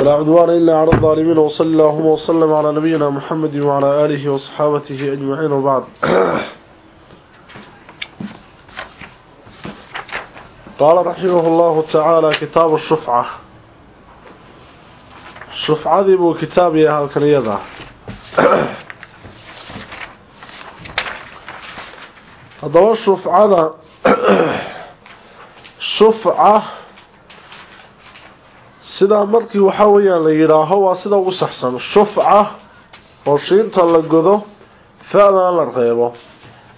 ولا عدوان إلا على الظالمين وصلى اللهم وسلم على نبينا محمد وعلى آله وصحابته أجمعين وبعد قال رحمه الله تعالى كتاب الشفعة الشفعة ذي بو كتابي هالكنيضة هذا الشفعة shufca sidaa markii waxaa weeyaan la yidhaaho waa sida ugu saxsan. Shufca oo shiinta la godo fa-dan la reebo.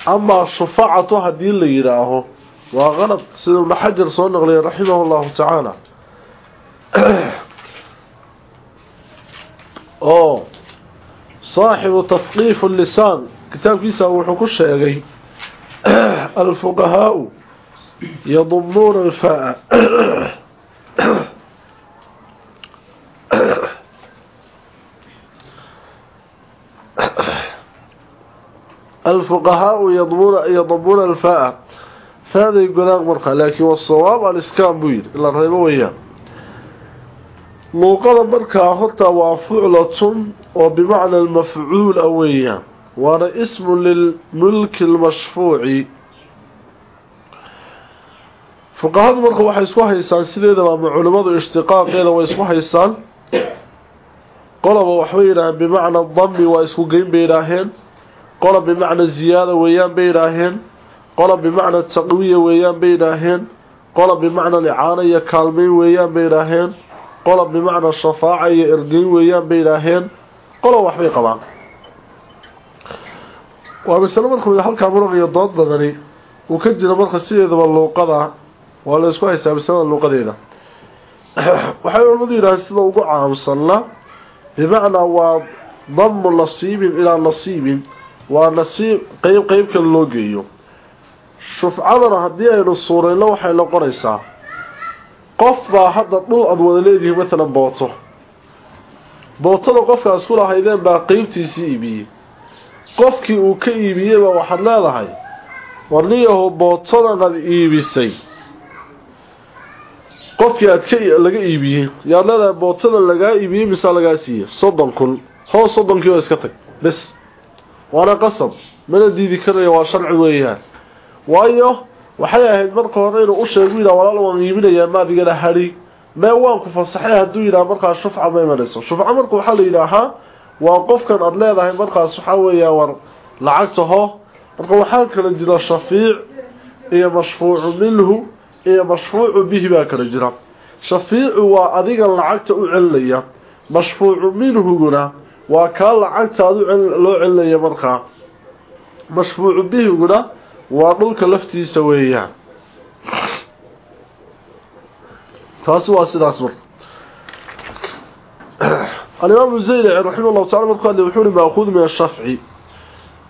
Amaa shufacatu haddii la yidhaaho waa qalad sida ibnu soo naqliyay raximahu llahu tacaala oo saaxibu tafqiif lisaan kitaabkiisa wuxuu ku sheegay alfuqahaau alfuqahaau yadbuuna alfaa faaday godaan markaa laakiin wasawaab aliskaan buu yidhi ila reebo weyaan luuqada markaa horta waa fuclatun oo bimacna almafcuula weeyaan waana ismu lilmulki almashfuuci fuqahadu marka waxay isku haysaan sideedaba ama culimmadu ishtiqaaqeeda way isku haysaan qolaba waxbay yidhaaheen bimacna dami waa isku geyn bay yidhaaheen qola bimacna ziyaada weeyaan bay yidhaaheen qola bimacna taqwiya weeyaan bay yidhaaheen qola bimacna licaana iyo kaalmeyn weeyaan bay yidhaaheen qola bimacna shafaaca iyo ergeyn weeyaan bay yidhaaheen qola waxbay qabaan. Waa masalo markuu halkaa muran iyo dood badani uu ka jiro marka sideedaba luuqada waa la isku haystaa masalada luuqadeeda. Waxay culamadu yidhaaheen sida ugu caamsanna bimacnaa waa damu nasiibin ilaa nasiibin waa nasiib qeyb qeyb kale loo geeyo. Shufcadana haddii aynu suurayno waxay noqonaysaa qof baa hadda dhul aada wada leedihi matalan booto. Bootada qofkaas ku lahaydeen baa qeybtiisii iibiyey. Qofkii uu ka iibiyeyba waxaad leedahay warniyaho bootadan aada iibisay. Qofkii aad laga iibiyey yaad leedahay bootada lagaa iibiyey misaa lagaa siiyey? Soddon kun. Hoos soddonkii oo iska tag. Bes waana qasab. Mana diidi karayo waa sharci weeyaan. Waayo waxay ahayd marka hore inuu u sheegu yidhaha walaal waan iibinayaa maadigana hadhi mee waan ku fasaxay hadduu yidhaha markaas shufca ma imanayso. Shufca marka waxaa la yidhaahaa waa qofkan aada leedahay markaas waxaa weeyaa war lacagta ho marka waxaa kala jira shafiic iyo mashfuucu minhu iyo mashfuucu bihi baa kala jira. Shafiicu waa adiga lacagta u celinaya mashfuucu minhuguna waa kaa lacagtaadu loo celinaya markaa. Mashfuucu bihiguna waa dhulka laftiisa weeyaan. Taasi waa sidaas marka alimaamu zaylici raximah llahu tacala markuu hadlay wuxuu uhi maakuud min ashafci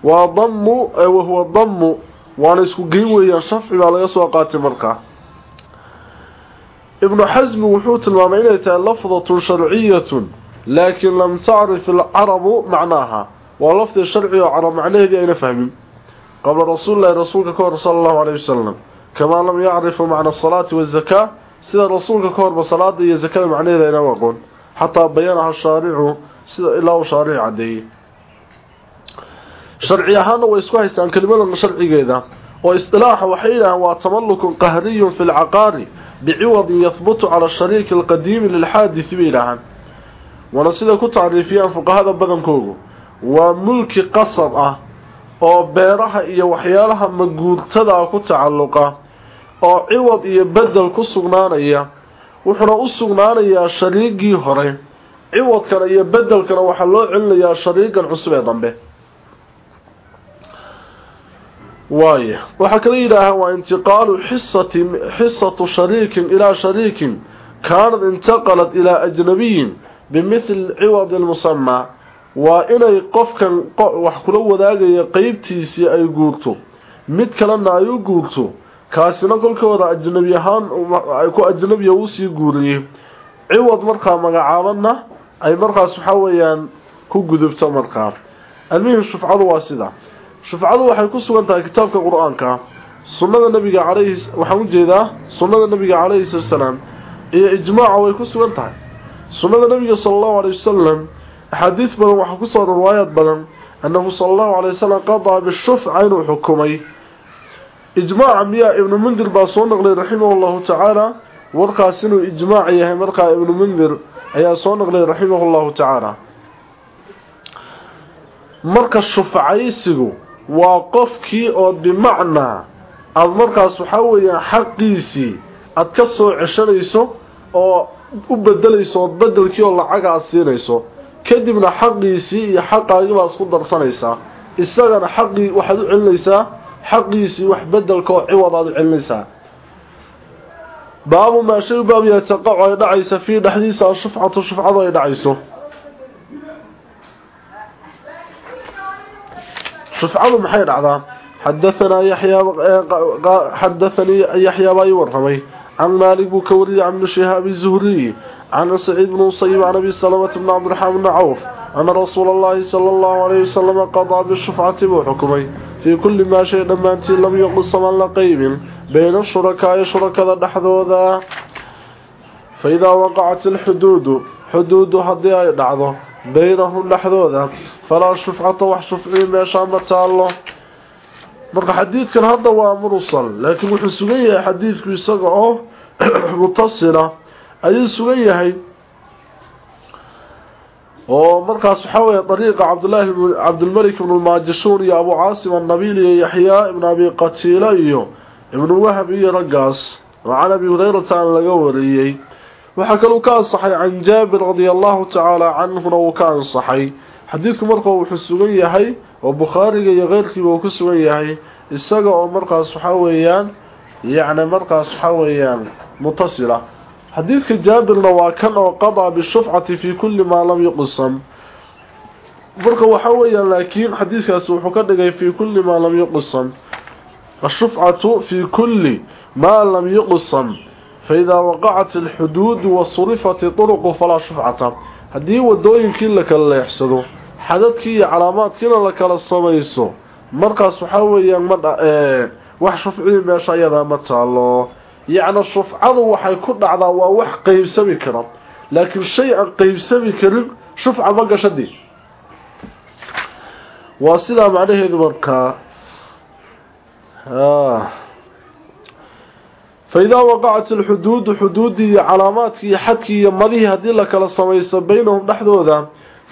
waa damu wahuwa damu waana isku geyn weeyaan shafci baa laga soo qaatay markaa. Ibnu xasmi wuxuu tilmaamay inay tahay lafdatun sharciyatun laakiin lam tacrif alcarabu macnaaha. Waa lafdi sharci oo carab macnaheedii ayna fahmin. Qabla rasuulilahi rasuulka ka hor sala allahu caleyh wasalam kamaa lam yacrifu macna asalaati wazakaa sida rasuulka ka horba salaada iyo zakada macnaheeda ayna aqoon xataa bayanaha shaaricu sida ilaa uu shaarici caddeeyey. Sharci ahaana way isku haystaan kelimadan sharcigeeda. Oo istilaaxa waxay yidhahaan waa tamalukun qahriyun fi lcaqaari biciwadin yahbutu cala shariiki alqadiimi lilxaadisi bay yidhaahaan wana sida ku tacriifiyaan fuqahada badankoogu. Waa mulki qasab ah oo beeraha iyo waxyaalaha maguurtada ku tacaluqa oo ciwad iyo bedel ku sugnaanaya wuxuuna u sugnaanayaa shariigii hore. Ciwadkana iyo bedelkana waxaa loo celinayaa shariigan cusub ee dambe. Waaya waxaa kala yidhaahaa waa intiqaalu xisati xisatu shariikin ilaa shariikin kaanad intaqalad ilaa ajnabiyin bimithl ciwad almusamaa waa inay qofkan wax kula wadaagaya qeybtiisii ay guurto. Mid kalena ay u guurto. Kaasina kolkooda ajnabi ahaan ay ku ajnabiya uusii guuriyey. Ciwad markaa magacaabana ay markaas waxa weeyaan ku gudubto markaa. Almihim shufcadu waa sida. Shufcadu waxay ku sugan tahay kitaabka qur'aanka. Sunnada nabiga calayhi waxaan u jeedaa sunnada nabiga calayhi salaam iyo ijmaaca way ku sugan tahay sunnada nabiga sala allahu alay wasalam axaadiis badan waxaa ku soo riwaayaad badan annahu sala allahu alay wasalam qadaa bishufca inuu xukumay. Ijmaaca miyaa ibnu mundir baa soo naqlay raximah llahu tacaala warkaas inuu ijmaac yahay markaa ibnu mundir ayaa soo naqlay raximah llahu marka shufcaysigu waa qofkii oo bimacnaa aada markaas waxaa weeyaan xaqiisii aada ka soo ceshanayso oo u bedelayso oo bedelkii oo lacaga aada siinayso kadibna xaqiisii iyo xaqaagii baad isku darsanaysaa. Isagana xaqii waxaad u celinaysaa xaqiisii wax bedelka oo ciwad aad u celinaysaa. Baabu maa shay baab yataqacu ay dhacaysa fii dhexdiisa ashufcatu shufcadu ay dhacayso. Shufcadu maxay dhacdaa? Xadaanaa yaxyaa xadaanii yaxyaa baa ii warramay can maalik buu ka wariyay can ibni shihaabi zuhriy can saciid bni musayib can abi salamata bni cabdiraxmaan bni cawf ana rasuula allahi sala allahu alayhi wasalama qadaa bishufcati buu xukumay fii kulli maa shay dhammaantii lam yuqsam aan la qeybin bayna shurakaa'i shurakada dhexdooda fa idaa waqacat alxuduudu xuduudu haddii ay dhacdo baynahum dhexdooda falaa shufcata wax shufcii meeshaa ma taallo marka xadiidkan hadda waa mursal laakiin wuxuu sugan yahay xadiidku isaga oo mutasila ayuu sugan yahay. Oo markaas waxaa weeye dariiqa cabdillaahi cabdilmalik ibnu lmaajishuun iyo abu caasim annabiil iyo yaxyaa ibnu abi qatiila iyo ibnu wahab iyo raggaas. Oo can abi hurayrata aan laga wariyey. Waxaa kaluu ka ansaxay can jaabir radia allahu tacaala canhuna wuu ka ansaxay xadiidku marka wuxuu sugan yahay oo bukhaariga iyo keyrkiiba uu ku sugan yahay isaga oo markaas waxaa weeyaan yacni markaas waxaa weeyaan mutasila. Xadiidka jaabirna waa kan oo qadaa bishufcati fii kulli maa lam yuqsam. Marka waxaa weeyaan laakiin xadiidkaasi wuxuu ka dhigay fii kulli maa lam yuqsam. Ashufcatu fii kulli maa lam yuqsam. Faidaa waqacat alxuduudu wasurifat turuqu falaa shufcata. Haddii wadooyinkii la kala leexsado xadadkii iyo calaamaadkiina la kala samayso. Markaas waxaa weeyaan ma wax shufcii meesha ayadaa ma taalo yacni shufcadu waxay ku dhacdaa waa wax qeybsami kara. Laakiin shay aan qeybsami karin shufca ma gashadii. Waa sidaa macnaheedu markaa alxuduudu xuduuddii iyo calaamaadkii iyo xadkii iyo madihii haddii la kala samaysto baynahum dhexdooda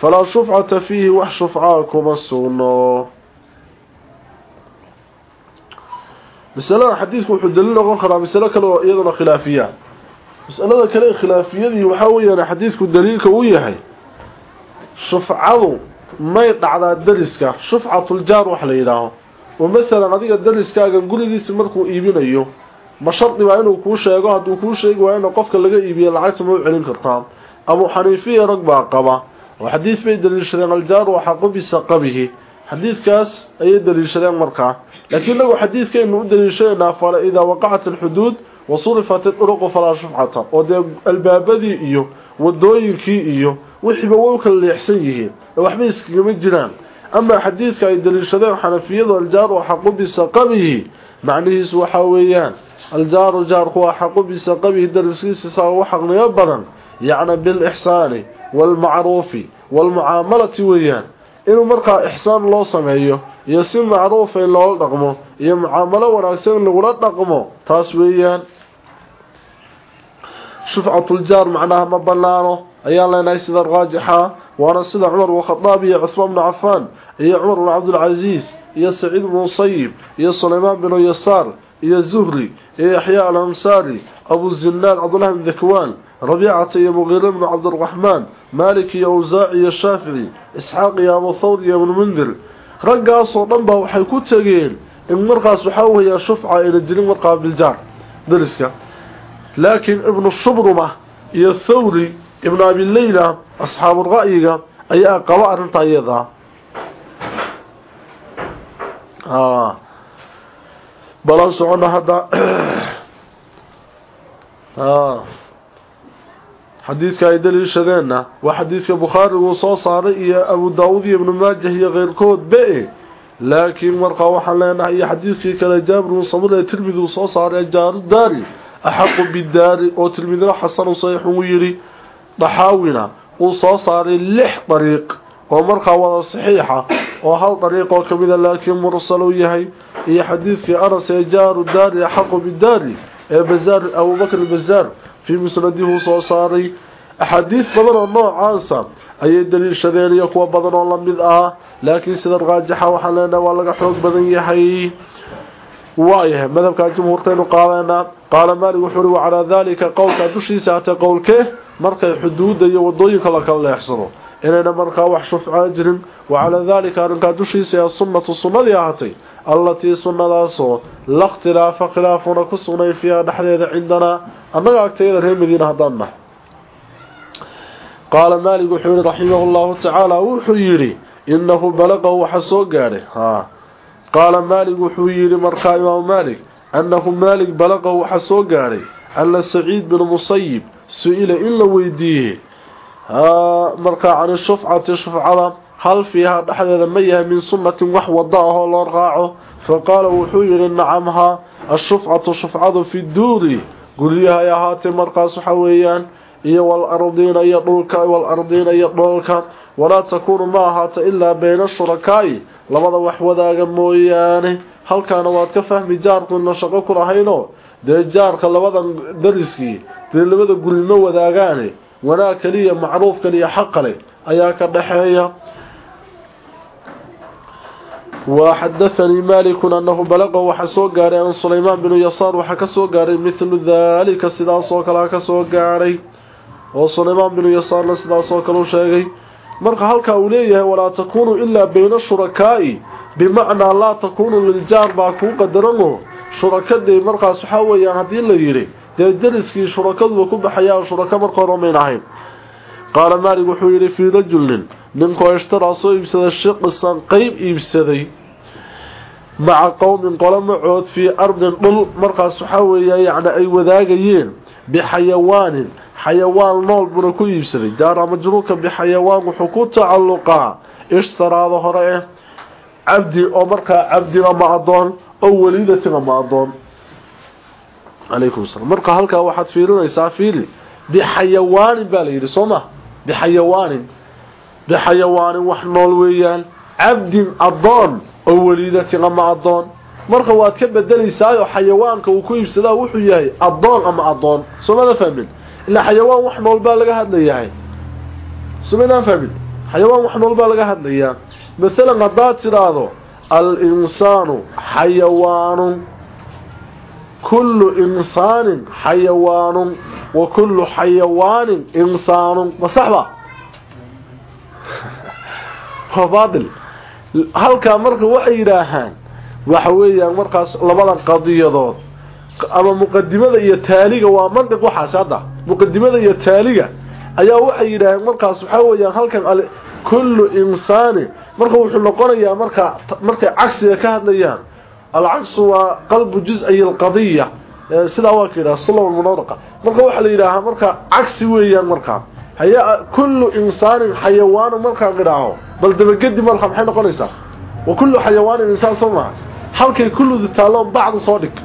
falaa shufcata fiihi wax shufcaa kuma sugno masalada xadiidku wuxuu daliil noqon karaa masalo kale oo iyaduna khilaafiya masalada kale khilaafiyadii waxaa weeyaan xadiidku daliilka uu yahay shufcadu may dhacdaa dariska shufcatuljaar wax la yidhaaho oo masalan adiga dariskaaga gurigiisa markuu iibinayo ma shardi baa inuu kuu sheego hadduu kuu sheegi waa ina qofka laga iibiyo lacagta ma u celin kartaa abu xaniifiya rag baa qaba oo xadiid bay daliishadeen aljaaru xaqu bisaqabihi xadiidkaas ayay daliishadeen markaa laakiin inagu xadiidkaynu u daliishanaynaa fala idaa waqacat alxuduud wa surifat iduruqu falaa shufcata oo dee albaabadii iyo wadooyinkii iyo wixiiba way u kala leexsan yihiin. Ee waxba iskagama jiraan. Amaa xadiidka ay daliishadeen xanafiyadu aljaaru xaqu bisaqabihi macnihiisu waxaa weeyaan aljaaru jaarku waa xaqu bisaqabihi dariskiisa saa ugu xaqniyo badan yacni bilixsaani waalmacruufi waalmucaamalati weeyaan inuu markaa ixsaan loo sameeyo iyo si macruufa in loola dhaqmo iyo mucaamalo wanaagsan lagula dhaqmo taas weeyaan shufcatuljaar macnaha ma banaano ayaan leenahay sida raajixa waana sida cumar bnkhadaab iyo cuhmaan bnu cafaan iyo cumar bnu cabdilcasiis iyo saciid bnu musayib iyo sulaymaan binu yasaar iyo zuhri iyo yaxyaa alansaari abu zinaad cabdullahi bn dakwaan rabiicata iyo muqiire bnu cabdiraxmaan awsaaci iyo shaafici isxaaq iyo abu thawr iyo ibnu mundir raggaasoo dhan baa waxay ku tegeen in markaas waxaa weeyaa shufca ayna jirin markaa biljaar dariska. Laakiin ibnu shubruma iyo thawri ibnu abileyla asxaabu ra'yiga ayaa qaba arrinta iyadaa balan socono hadda xadiidka ay daliishadeenna waa xadiidka bukhaari uu soo saaray iyo abu daawud iyo ibnu maajah iyo keyrkood be laakiin markaa waxaan leenahay iyo xadiidkii kale jaabir bnu samud ee tirmidi uu soo saaray jaaru daari axaqu bidaari oo tirmidina xasanu saxiixun u yidhi daxaawina uu soo saaray lix dariiq oo markaa wada saxiixa oo hal dariiq oo kamida laakiin mursal uu yahay. Iyo xadiidkii anas ee jaaru daari axaqu bidaari ee bazaar abubakr bazaar fii musnadihu soo saaray axaadiid badan oo noocaasa ayay daliishadeen iyo kuwa badan oo la mid ah laakiin sida raajixa waxaan leenahay waa laga xoog badan yahay waayahay madhabka jumhuurtaynu qaadeenaa qaala maalik wuxuu uhi wacalaa daalika qowlka dushiisa hatee qowlkee markay xuduudda iyo waddooyinka la kala leexsado inayna markaa wax shufcaa jirin wacalaa daalika arrinkaa dushiisa ee sunnatu sunnadii ahatay allatii sunnadaasoo la ikhtilaafa khilaafuna ku sugnay fiiha dhexdeeda cindanaa annaga agtayada reer madiina haddaan nahay qaala maalik wuxuu yihi raximahu llahu tacaala wuxuu yidhi inahu balaqahu waxa soo gaadhay. Haa qaala maalik wuxuu yidhi markaa imaamu maalik annahu maalik balaqahu waxa soo gaadhay. Ana saciid bin musayib su'ila in la weydiiyey. Markaa cani shufcati shufcada hal fiihaa dhexdeeda ma yahay min sunnatin wax wada ahoo loo raaco? Faqaala wuxuu yidhi nacamhaa ashufcatu shufcadu fi duuri. Guryaha ay ahaatee markaas waxa weeyaan iyo walardiina iyo dhulka walardiina iyo dhoolka walaa takuunu ma ahaata ilaa bayna shurakaa'i labada wax wadaaga mooyaane. Halkaana waad ka fahmi jaarku ina shaqo ku lahaynoo dee jaarka labadan dariskii dee labada guri ma wadaagaane wanaag kaliya macruuf kaliya xaq ayaa ka dhaxeeya وحدثني مالك أنه بلغه وحسو قاري عن سليمان بن يسار وحكسو قاري مثل ذلك سداس وكلا كسو قاري وسليمان بن يسار لسداس وكلو شاقي مرق هلك أوليه ولا تكون إلا بين الشركاء بمعنى لا تكون للجار باكو قدرنه شركة دي مرقى سحاوية هدين ليري دي درسكي شركة وكب حياة شركة مرقى رمينهم قال مالك وحويري في رجل ninkoo ishtaraa soo iibsaday shiqisan qeyb iibsaday maca qowmin qolo macood fii ardin dhul. Markaas waxaa weeya yacni ay wadaagayeen bixayawaanin. Xayawaan nool buna ku iibsaday. Jaara majruurka bixayawaan wuxuu ku tacalluqaa ishtaraada hore eh cabdi oo markaa cabdi ama adoon oo weliidatin ama adoon calaykum salaam. Marka halkaa waxaad fiirinaysaa fiili bixayawaanin baa la soo ma? Bixayawaanin. Bixayawaanin wax nool weeyaan. Cabdin adoon oo weliidatin ama adoon marka waad ka bedelaysaayoo xayawaanka uu ku iibsadaa wuxuu yahay adoon ama adoon soomada fahmin ilaa xayawaan wax nool laga hadlayahay. Somadaan fahmin xayawaan wax nool laga hadlayaa. Maalan haddaad tidhaahdo al-insaanu xayawaanun kullu insaanin xayawaanun wa kullu xayawaanin insaanun ma saxba waa baatil halkaa marka waxay yidhaahaan waxa weeyaan markaas labada qadiyadood ama muqadimada iyo taaliga waa mandiq waxaas hadda muqadimada iyo taaliga ayaa waxay yidhaaheen markaas waxaa weeyaan halkan kullu insaani marka wuxuu noqonayaa marka markay cagsiga ka hadlayaan alcagsu waa qalbu juz-ay alqadiya sidaa waa ka yidhaha sulaw almunawdaqa marka waxaa la yidhaahaa marka cagsi weeyaan markaa haya kullu insaanin xayawaanu markaan idhaaho bal dabagedi marka maxay noqonaysaa? Wa kullu xayawaanin insaan soo maha. Halkay kulludu taalloon bacdu soo dhig.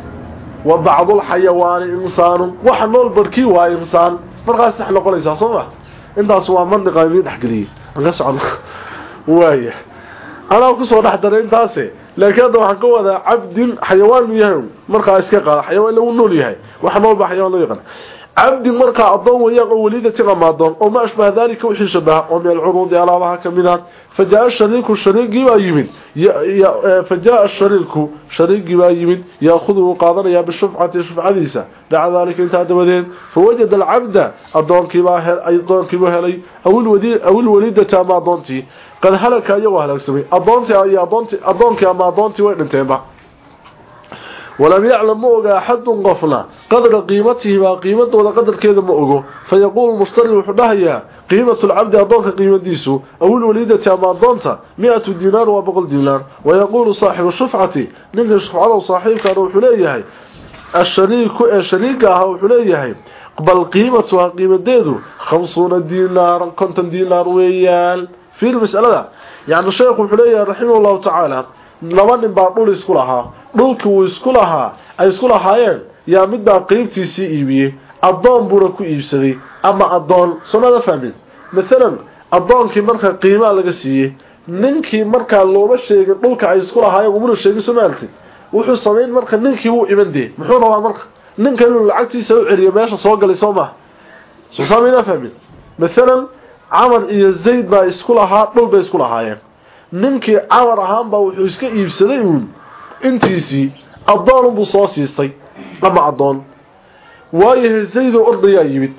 Wa bacdulxayawaani insaanu waxa nool barkii waa insaan. Markaas sax noqonaysaa soo ma intaas waa mandiqa idiin dhexgeliyey aan ka socon. Waaya anaa ku soo dhex daray intaase. Laakiin hadda waxaan ka wadaa cabdin xayawaan mu yahay. Markaa iska qaada xayawaan nool yahay. Waxa nool baa xayawaan loo yaqaan cabdi markaa adoon weeyaan oo weliidatin ama adoon oo ma ashbaha daalika wixii shabaha oo min alcuruudi alaabaha ka mid ah. Fajaa shariiku shariigii baa yimid. Fajaa shariiku shariigii baa yimid. Yaakhuduu wuu qaadanayaa bishufcati shufcadiisa. Daca daalika intaa dabadeed fawajada alcabda adoonkiibaa adoonkiibuu helay. Aw ilwaliidata ama adoontii qad halaka iyagoo halaagsamay. Adoontii iyo adoontii adoonkii ama adoontii way dhinteenba walam yaclam ma oga axadun qofna qadra qiimatihimaa qiimadooda qadarkeeda ma ogo. Fayaquulu mushtari wuxuu dhahayaa qiimatu lcabdi addoonka qiimadiisu awilwaliidati ama addoonta mi-atu diinaar waa boqol diinaar wayaquulu saaxibu shufcati ninka shufcada saaxiibkaana wuxuu leeyahay ashariiku ee shariiga aha wuxuu leeyahay bal qiimatuha qiimadeedu khamsuuna diinaar konton diinaar weeyaan. Fiil masalada yani sheekhu wuxuu leeyahay raximah llahu tacaala laba nin baa dhul isku lahaa. Dhulkii wuu isku lahaa. Ay isku lahaayeen. Yaa midbaa qeybtiisii iibiyey. Addoon buuna ku iibsaday. Ama adoon soomada fahmin? Maalan adoonkii marka qiimaa laga siiyey ninkii markaa looma sheegin dhulka ay isku lahaayeen umuna sheegin somaalti wuxuu samayn marka ninkii wuu iman dee. Muxuu rabaa marka ninka inuu lacagtiisa u celiyo meesha soo galay soo maha soo saameyna fahmin? Camar iyo zayd baa isku lahaa dhul bay isku lahaayeen ninkii camar ahaanbaa wuxuu iska iibsaday uun. Intiisii addoonunbuu soo siistay ama addoon. Waayahay zayd oo ordayaa yimid.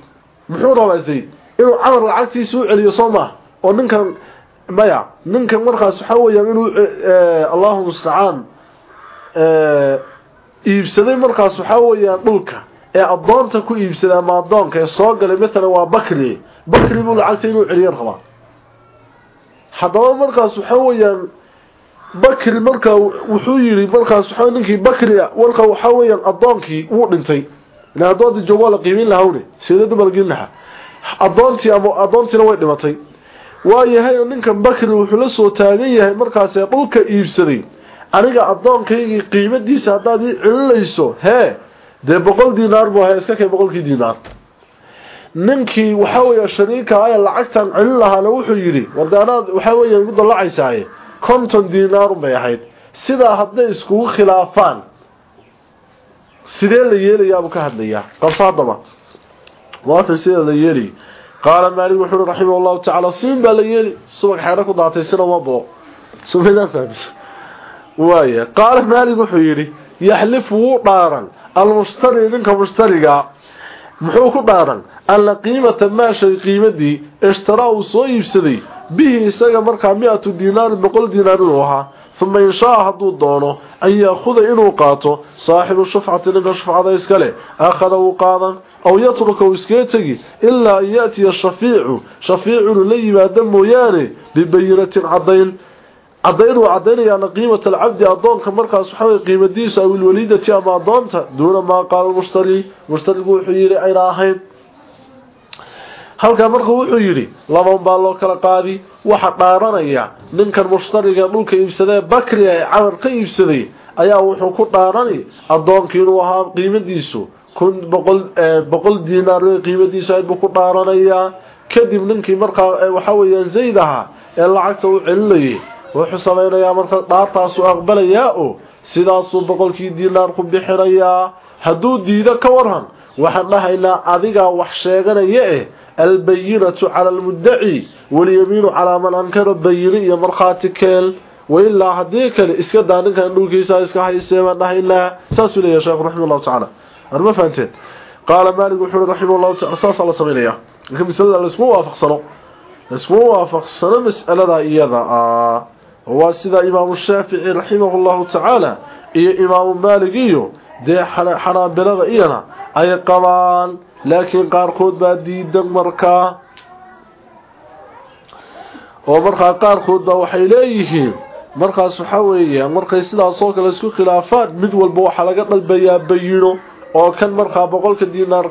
Muxuu rabaa zayd? Inuu camar lacagtiisa u celiyo soo maha? Oo ninkan maya ninkan markaas waxaa weeyaan inuu allahu mustacaan iibsaday markaas waxaa weeyaan dhulka ee adoonta ku iibsaday ama adoonka ee soo galay. Maalan waa bakri. Bakri buu lacagta inuu celiyo rabaa haddaba markaas waxaa weeyaan bakri markaa wuxuu yidhi markaas waxa ninkii bakri marka waxaa weeyaan adoonkii wuu dhintay. Ila adoontii joogo waa la qiimin lahawne lahaa. Adoontii ama adoontiina way dhimatay. Waayahay ninkan bakri wuxuu la soo taagan yahay markaas ee dhulka iibsaday. Aniga adoonkaygii qiimadiisa haddaad ii celinayso hee dee boqol diinaar buu ahaa iska kay boqolkii diinaar ninkii waxaa weeye shariika aya lacagtan celin lahaana wuxuu yidhi wardaanaad waxaa weeye igu dallacaysaaye konton diinaarun bay ahayd. Sidaa hadday iskugu khilaafaan sidee la yeelayaabuu ka hadlayaa? Qabso haddaba maanta sida la yeelay qaala maalig wuxuu uhi raximah allahu tacaala siin baa la yeeli. Subag xeedho ku daatay sina uma boo sumaydaan fahmisa waaya qaala maalig wuxuu yidhi yaxlifu wuu dhaaran almushtari ninka mushtariga muxuu ku dhaaran alla qiimata maa shay qiimadii ishtaraa uu soo iibsaday bihi isaga markaa mi-atu diinaarin boqol diinaar inuu ahaa uma inshaa hadduu doono an yaakuda inuu qaato saaxibu shufcati ninka shufcada iskale akhada uu qaadan aw yatruka uu iskaga tegi ilaa an yaatiya shafiicu shafiicu inuu la yimaado mooyaane bibayinatin cadayn cadaynuu cadaynayaana qiimata alcabdi adoonka markaas waxaa wey qiimadiisa aw ilwaliidati ama adoonta duuna maa qaala mushtari mushtarigu wuxuu yidhi ayna ahayn. Halkaa markuu wuxuu yidhi laban baa loo kala qaadi waxa dhaaranaya ninkan mushtariga dhulka iibsadee bakri ee camar ka iibsaday ayaa wuxuu ku dhaarani adoonkii inuu ahaa qiimadiisu kun boqol diinaar qiimadiisu ayd buu ku dhaaranayaa kadib ninkii markaa waxaa weeyaan zayd ahaa ee lacagta u celinayay wuxuu samaynayaa marka dhaartaasuu aqbalayaa oo sidaasuu boqolkii diinaar ku bixinayaa hadduu diido ka waran waxaan dhahaynaa adigaa wax sheeganaya eh albayinatu cala almuddaci walyamiinu calaa man ankara bayini iyo markhaati keel. Wailaa haddii kale iska daa ninkan dhulkiisa iska haystee baan dhahaynaa. Saasuu leeyahay sheekhu raxima allahu tacala arma fahanteen. Qaala maalig wuxuu uhi raxima allahu tacala saasaa la samaynayaa marka masalada laiskuma waafaqsano laiskuma waafaqsano mas'alada iyada ah waa sida imaamu shaafici raximahu llahu tacaala iyo imaamu maalig iyo dee xanaabilada iyana ay qabaan laakiin qaarkood baa diidan markaa oo markaa qaarkood baa waxay leeyihiin markaas waxaa weeye markay sidaasoo kale isku khilaafaan mid walba waxaa laga dalbayaa bayino oo kan markaa boqolka diinaar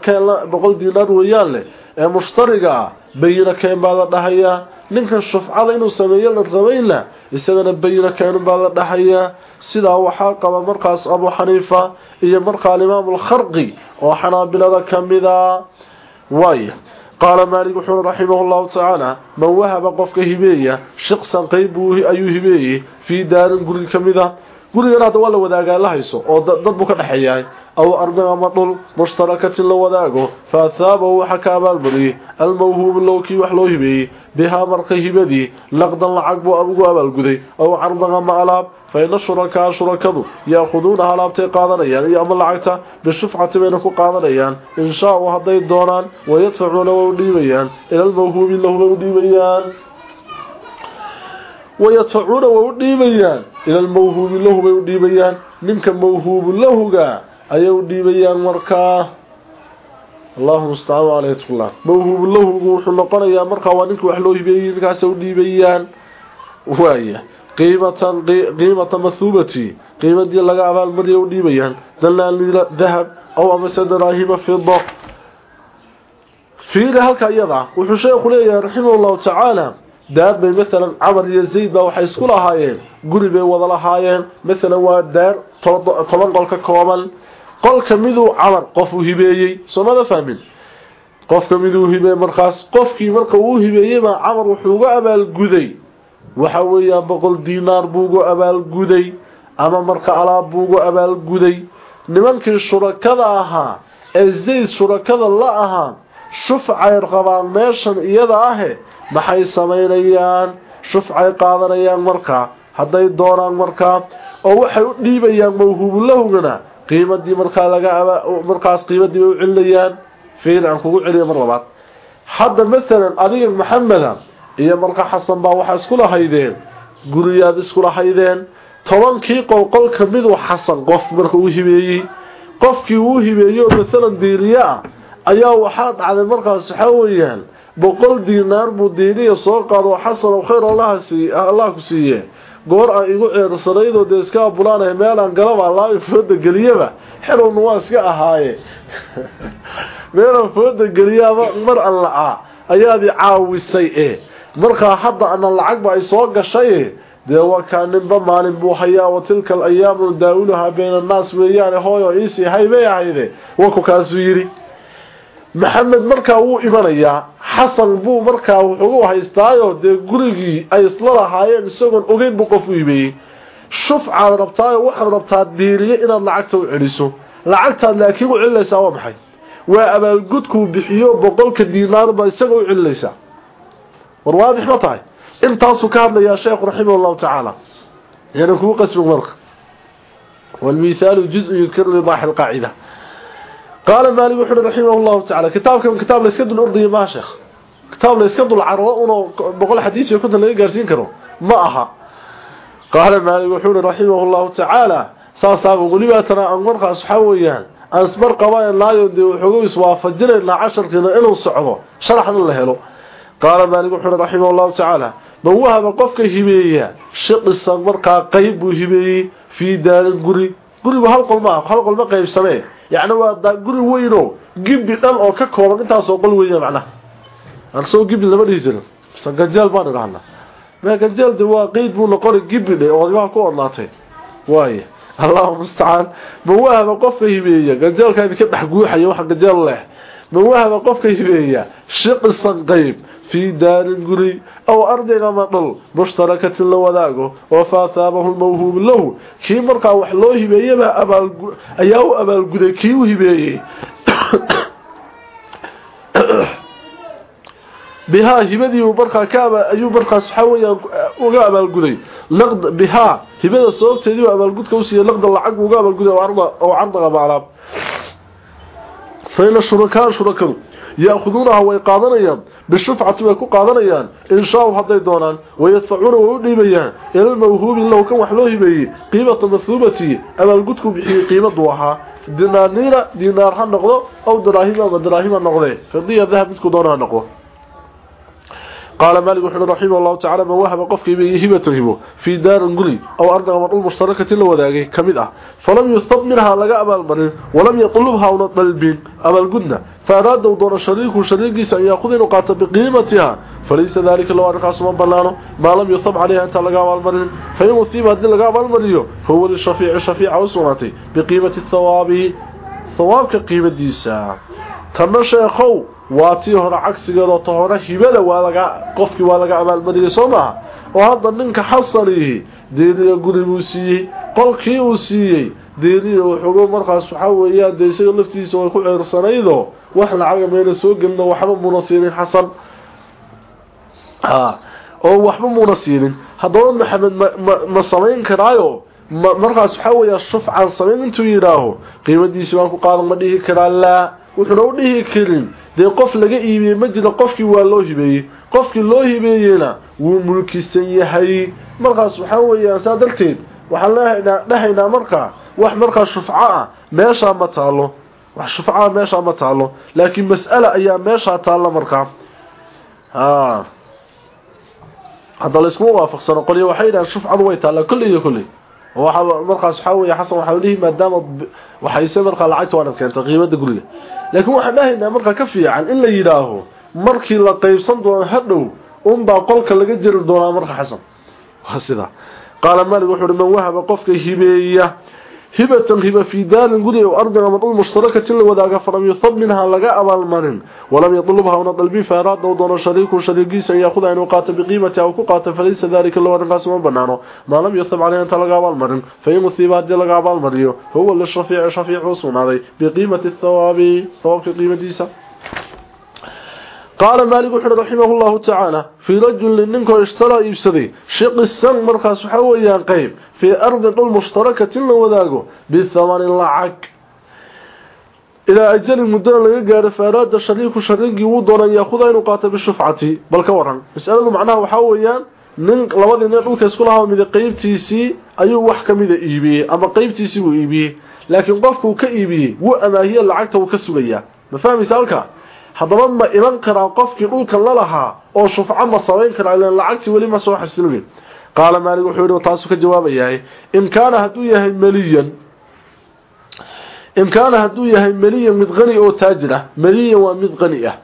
boqol diinaar weeyaan leh ee mushtariga ah bayino keen baa la dhahayaa. Ninkan shufcada inuu sameeyo la rabayna isagana bayino keenun baa la dhahayaa. Sidaa waxaa qaba markaas abu xaniifa iyo markaa alimaamu alkharqi oo xanaabilada ka mida waaya qaala maalig wuxuui raximahu llahu tacaala man wahaba qofka hibeeya shiqsan qeyb ayuu hibeeyey fii daarin guri ka mid a gurigan hadda waa la wadaagaa la hayso oo dad buu ka dhexeeyahay. Aw ardin ama dhul mushtarakatin la wadaago fa ahaabahu waxa ka abaalmariyey almawhuubu low kii wax loo hibeeyey bihaa marka hibadii laqdan lacag buu ugu abaalguday. Aw cardan ama alaab fa ina shurakaa shurakadu yaakuduunaha alaabtay qaadanayaan iyo ama lacagta bishufcati bayna ku qaadanayaan. In shaa-u hadday doonaan wayadfacuuna way u dhiibayaan. Ila almawhuubi lahu bay u dhiibayaan wayadfacuuna way u dhiibayaan. Ila almawhuubi lahu bay u dhiibayaan. Ninka mawhuubu lahuga ayay u dhiibayaan markaa allahu mustacaan alaytullah mawhuubu lahugu wuxuu noqonayaa markaa waa ninkii wax loo hibeeyey ninkaasay u dhiibayaan. Waaya qiimatan qiimata mathuubati qiimadii laga abaalmariyay u dhiibayaan. Dalaaliila dahab aw amase daraahima fido fiiri halka iyada wuxuu sheekhu leeyahay raximah tacaala daar bay maalan camar iyo zayd baa waxay isku lahaayeen guri bay wada lahaayeen. Maalan waa daar toban qol ka kooban. Qolka miduu camar qof uu hibeeyey soomada fahmin? Qofka miduu hibeey markaas qofkii marka uu hibeeyey baa camar wuxuu uga abaalguday waxa weeyaan boqol diinaar buu uga abaalguday ama marka alaab buu uga abaalguday nimankii shurakada ahaa ee zayd shurakada la ahaa shufcay qabaan meeshan iyada ahe maxay samaynayaan shufcay qaadanayaan markaa hadday doonaan markaa oo waxay u dhiibayaan mawhuubulahugana qiimadii markaa laga markaas qiimadii bay u celinayaan? Fiil aan kugu celiyo mar labaad. Hadda masalan adiga maxameda iyo marka xasan baa waxaa isku lahaydeen guriyaad isku lahaydeen tobankii qolqol ka miduu xasan qof marka uu hibeeyey. Qofkii uu hibeeyo masalan diiliye ah ayaa waxaa dhacday markaas waxaa weeyaan boqol diinaar buu diiniya soo qaado xasan oo khayr allah ku siiye goor aan igu ceersanaydoo dee iska abulaanay meelaan galaba allaa fooda geliyaba xelowna waa iska ahaaye. Meelaan fooda geliyaaba mar an lacaa ayaadi caawisay e markaa hadda ana lacagba ay soo gashay dee wakaa ninba maalin buu hayaa wa tilka alayaamu daawuluhaa bayna annaas weeyaane hooyo iisii haybay ahayde waku kaasuu yidhi maxamed markaa wuu imanayaa xasan buu markaa wuxugu haystaayo dee gurigii ay isla lahaayeen isagoon ogeyn buu qof u imeeyey. Shufcaad rabtaayo waxaad rabtaa diiliye inaad lacagta u celiso. Lacagtaad laakiin u celinaysaa waa maxay? Waa abaalgudkuu bixiyo boqolka diinaarba isaga u celinaysaa war waadix ma tahay? Intaasuu ka hadlayaa sheekhu raximah llahu tacaala. Yani kuu qasbig marka. Walmithaalu juz-u yudkir lidaaxi alqaacida qaala maalik wuxu uhi raximah llahu tacala kitaabkan kitaab la iska dul ordayo maha sheekh kitaab la iska dul cararo unoo boqol xadiis iyo kontan laga gaarsiin karo ma aha qaala maalik wuxuu uhi raximah llahu tacaala saasaaba welibaatana aan markaas waxaa weeyaan aan ismar qabanaayo dee wuxugu iswaafajinaynaa casharkiina inuu socdo sharaxna la helo qaala maalik wuxuu uhi raximah llahu tacaala man wahaba qofka hibeeya shiqisan markaa qeyb buu hibeeyey fii daarin guri gurigu hal qol maaha hal qol ma qaybsamee yacni waa guri weynoo gibi dhan oo ka kooban intaasoo qol weya macnaha. Ansoo gibi lama dhihi jiro mise ganjeel baan idhahna me ganjeel de waa qeyd buu noqona gibi dhe oo adimaha ku odnaatay waaya allahu mustacaan wahaba qofka hibeeya ganjeelka idinka dhex guuxaya waxa ganjeel leh. Wahaba qofka hibeeya shiqisan qeyb fii daarin guri aw ardin ama dhul mushtarakatin la wadaago oo faasaabahu lmawhuubu lahu kii markaa wax loo hibeeyaba ayaa u abaalguday kii u hibeeyey bihaa hibadii markaa ka ayuu markaas waxaa weyaan uga abaalguday bihaa hibada sababteedii abaalgudka usiiya laqda lacag uga abaalguday oo cardaga maalaab faina shurakaa shurakadu yaakuduunaha way qaadanayaan bishufcati way ku qaadanayaan inshaau hadday doonaan wayadfacuuna way u dhiibayaan ilalmawhuubi lahu kan wax loo hibeeyey qiimata mahuubati abaalgudku bixiyey qiimadu ahaa dinaaniina dinaar ha noqdo aw daraahima ama daraahima noqdee fidiya dahab midku doona ha noqdo qaala maalik wuxuu raxima allahu tacala man wahaba qofkiiba iyo hibatan hibo fii daarin guri aw ardan ama dhul mushtarakati la wadaagay ka mid ah falam yustab minhaa laga abaalmarin walam yatlubha una dalbin abaalgudna faaraadaw doona shariiku shariigiisa an yaakuda inuu qaato biqiimatiha falaysa daalika low arrinkaasu ma bannaano maa lam yuhab calayha intaan laga abaalmarin fa in usiiba haddii laga abaalmariyo fa huwa lishafeici shafiica u sugnaatay biqiimati hawaabi hawaabka qiimadiisa tanna sheekhow waa tii hore cagsigeedoo ta hore hibada waa laga qofkii waa laga abaalmariyey soo maaha? Oo hadda ninka xasanihi deeliya guri buu siiyey qolkii uu siiyey deeliya wuxugu markaas waxaa weeyaan dee isaga laftiisa way ku ceersanaydoo wax lacaga meela soo gelina waxba muuna siinin xasan. Oo waxba muuna siinin. Haddaba maxamed ma samayn karaayo? Markaas waxaa weeyaa shufcan samayn intuu yidhaaho qiimadiisi baan ku qaadan ma dhihi karaa laa. Wuxuuna u dhihi karin dee qof laga iibiyey ma jiro qofkii waa loo hibeeyey. Qofkii loo hibeeyeyna wuu mulkisan yahay. Markaas waxaa weeyaan saa darteed waxaan dhahaynaa markaa wax markaa shufco ah meeshaa ma taalo wax shufcaha meeshaa ma taalo laakiin mas'ala ayaa meeshaa taalla markaa hadda layskuma waafaqsano qolyo waxay yidhahaan shufcadu way taallaa kolley iyo kolley markaas waxa weeye xasan waxa leeyahay maadaama waxayse markaa lacagta waan keentay qiimada guriga laakiin waxaan dhahaynaa markaa ka fiican in la yidhaaho markii la qaybsan doono hadhow unbaa qolka laga jiri doonaa marka xasan. Waa sida. Qaala maalik wuxuu uhi man wahaba qofka hibeeya hibatan hiba fii daarin guri o ardiga ama dhul mushtarakatin la wadaaga falam yuhab minhaa laga abaalmarin walam yatlubha una dalbin faaraada u doono shariiku shariigiisa an yaahuda inuu qaato biqiimatiha u ku qaato falaysa dalika low arrinkaasi ma banaano maa lam yuhab caleyha inta laga abaalmarin fain uhiiba haddii laga abaalmariyo fahuwa lishrafiici shafiic u sugnaaday biqiimati thawaabi thawaabka qiimadiisa qaala maalik wuxuuhi raximah llahu tacaala fii rajulin ninkoo ishtaraa iibsaday shiqisan markaas waxaa weeyaan qeyb fii ardi dhul mushtarakatin la wadaago bithamani lacag. Ilaa ajalin muddada laga gaaro faaraada shariiku shariigii wuu doona an yaahuda inuu qaato bishufcati bal ka waran masaladu macnaha waxaa weeyaan nin labadii nin dhulka isku lahaa mida qeybtiisii ayuu wax kamida iibiyey ama qeybtiisii wuu iibiyey. Laakiin qofkuu ka iibiyey wuu amaahiye lacagta wuu ka sugayaa. Ma fahmaysa halka haddaba ma iman karaa qofkii dhulkan la lahaa oo shufco ma samayn karaa ilan lacagtii weli ma soo xasilin. Qaala maalig wuxuu yihi taasuu ka jawaabayahay in kaana hadduu yahay maliyan in kaana hadduu yahay maliyan mid qani oo taajir ah maliyan waa mid qani ah.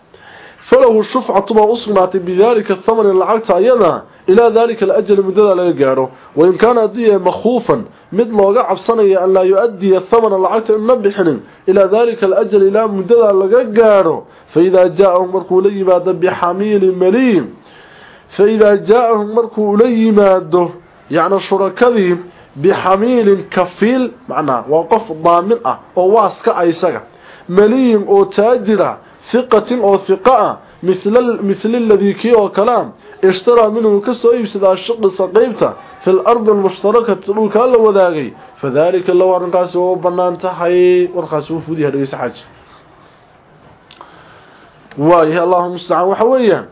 Falahu shufcatu baa u sugnaatay bidaalika thamani lacagta ayada ilaa daalika alajali muddada laga gaadho. Wain kaana hadduu yahay makhuufan mid looga cabsanaya an laa yu-adiya thamana lacagta inna bixinin ilaa daalika alajal ilaa muddada laga gaadho faidaa jaa-ahum markuu la yimaado bixamiili maliyin faidaa jaa-ahum markuu la yimaado yacni shurakadii bixamiilin kafiil macnaa waa qof daamin ah oo waaska a isaga maliyin oo taajira hiqatin oo hiqa ah mithla ladii kii oo kalea ishtaraa minhu ka soo iibsadaa shiqisa qeybta fi lardi almushtarakati dhulkaa la wadaagay fadaalika low arrinkaasi waa u bannaan tahay warkaasi wuu fuudiyaha dhegeysa xaaji waayahay allahu mustacaan. Waxa weeyaan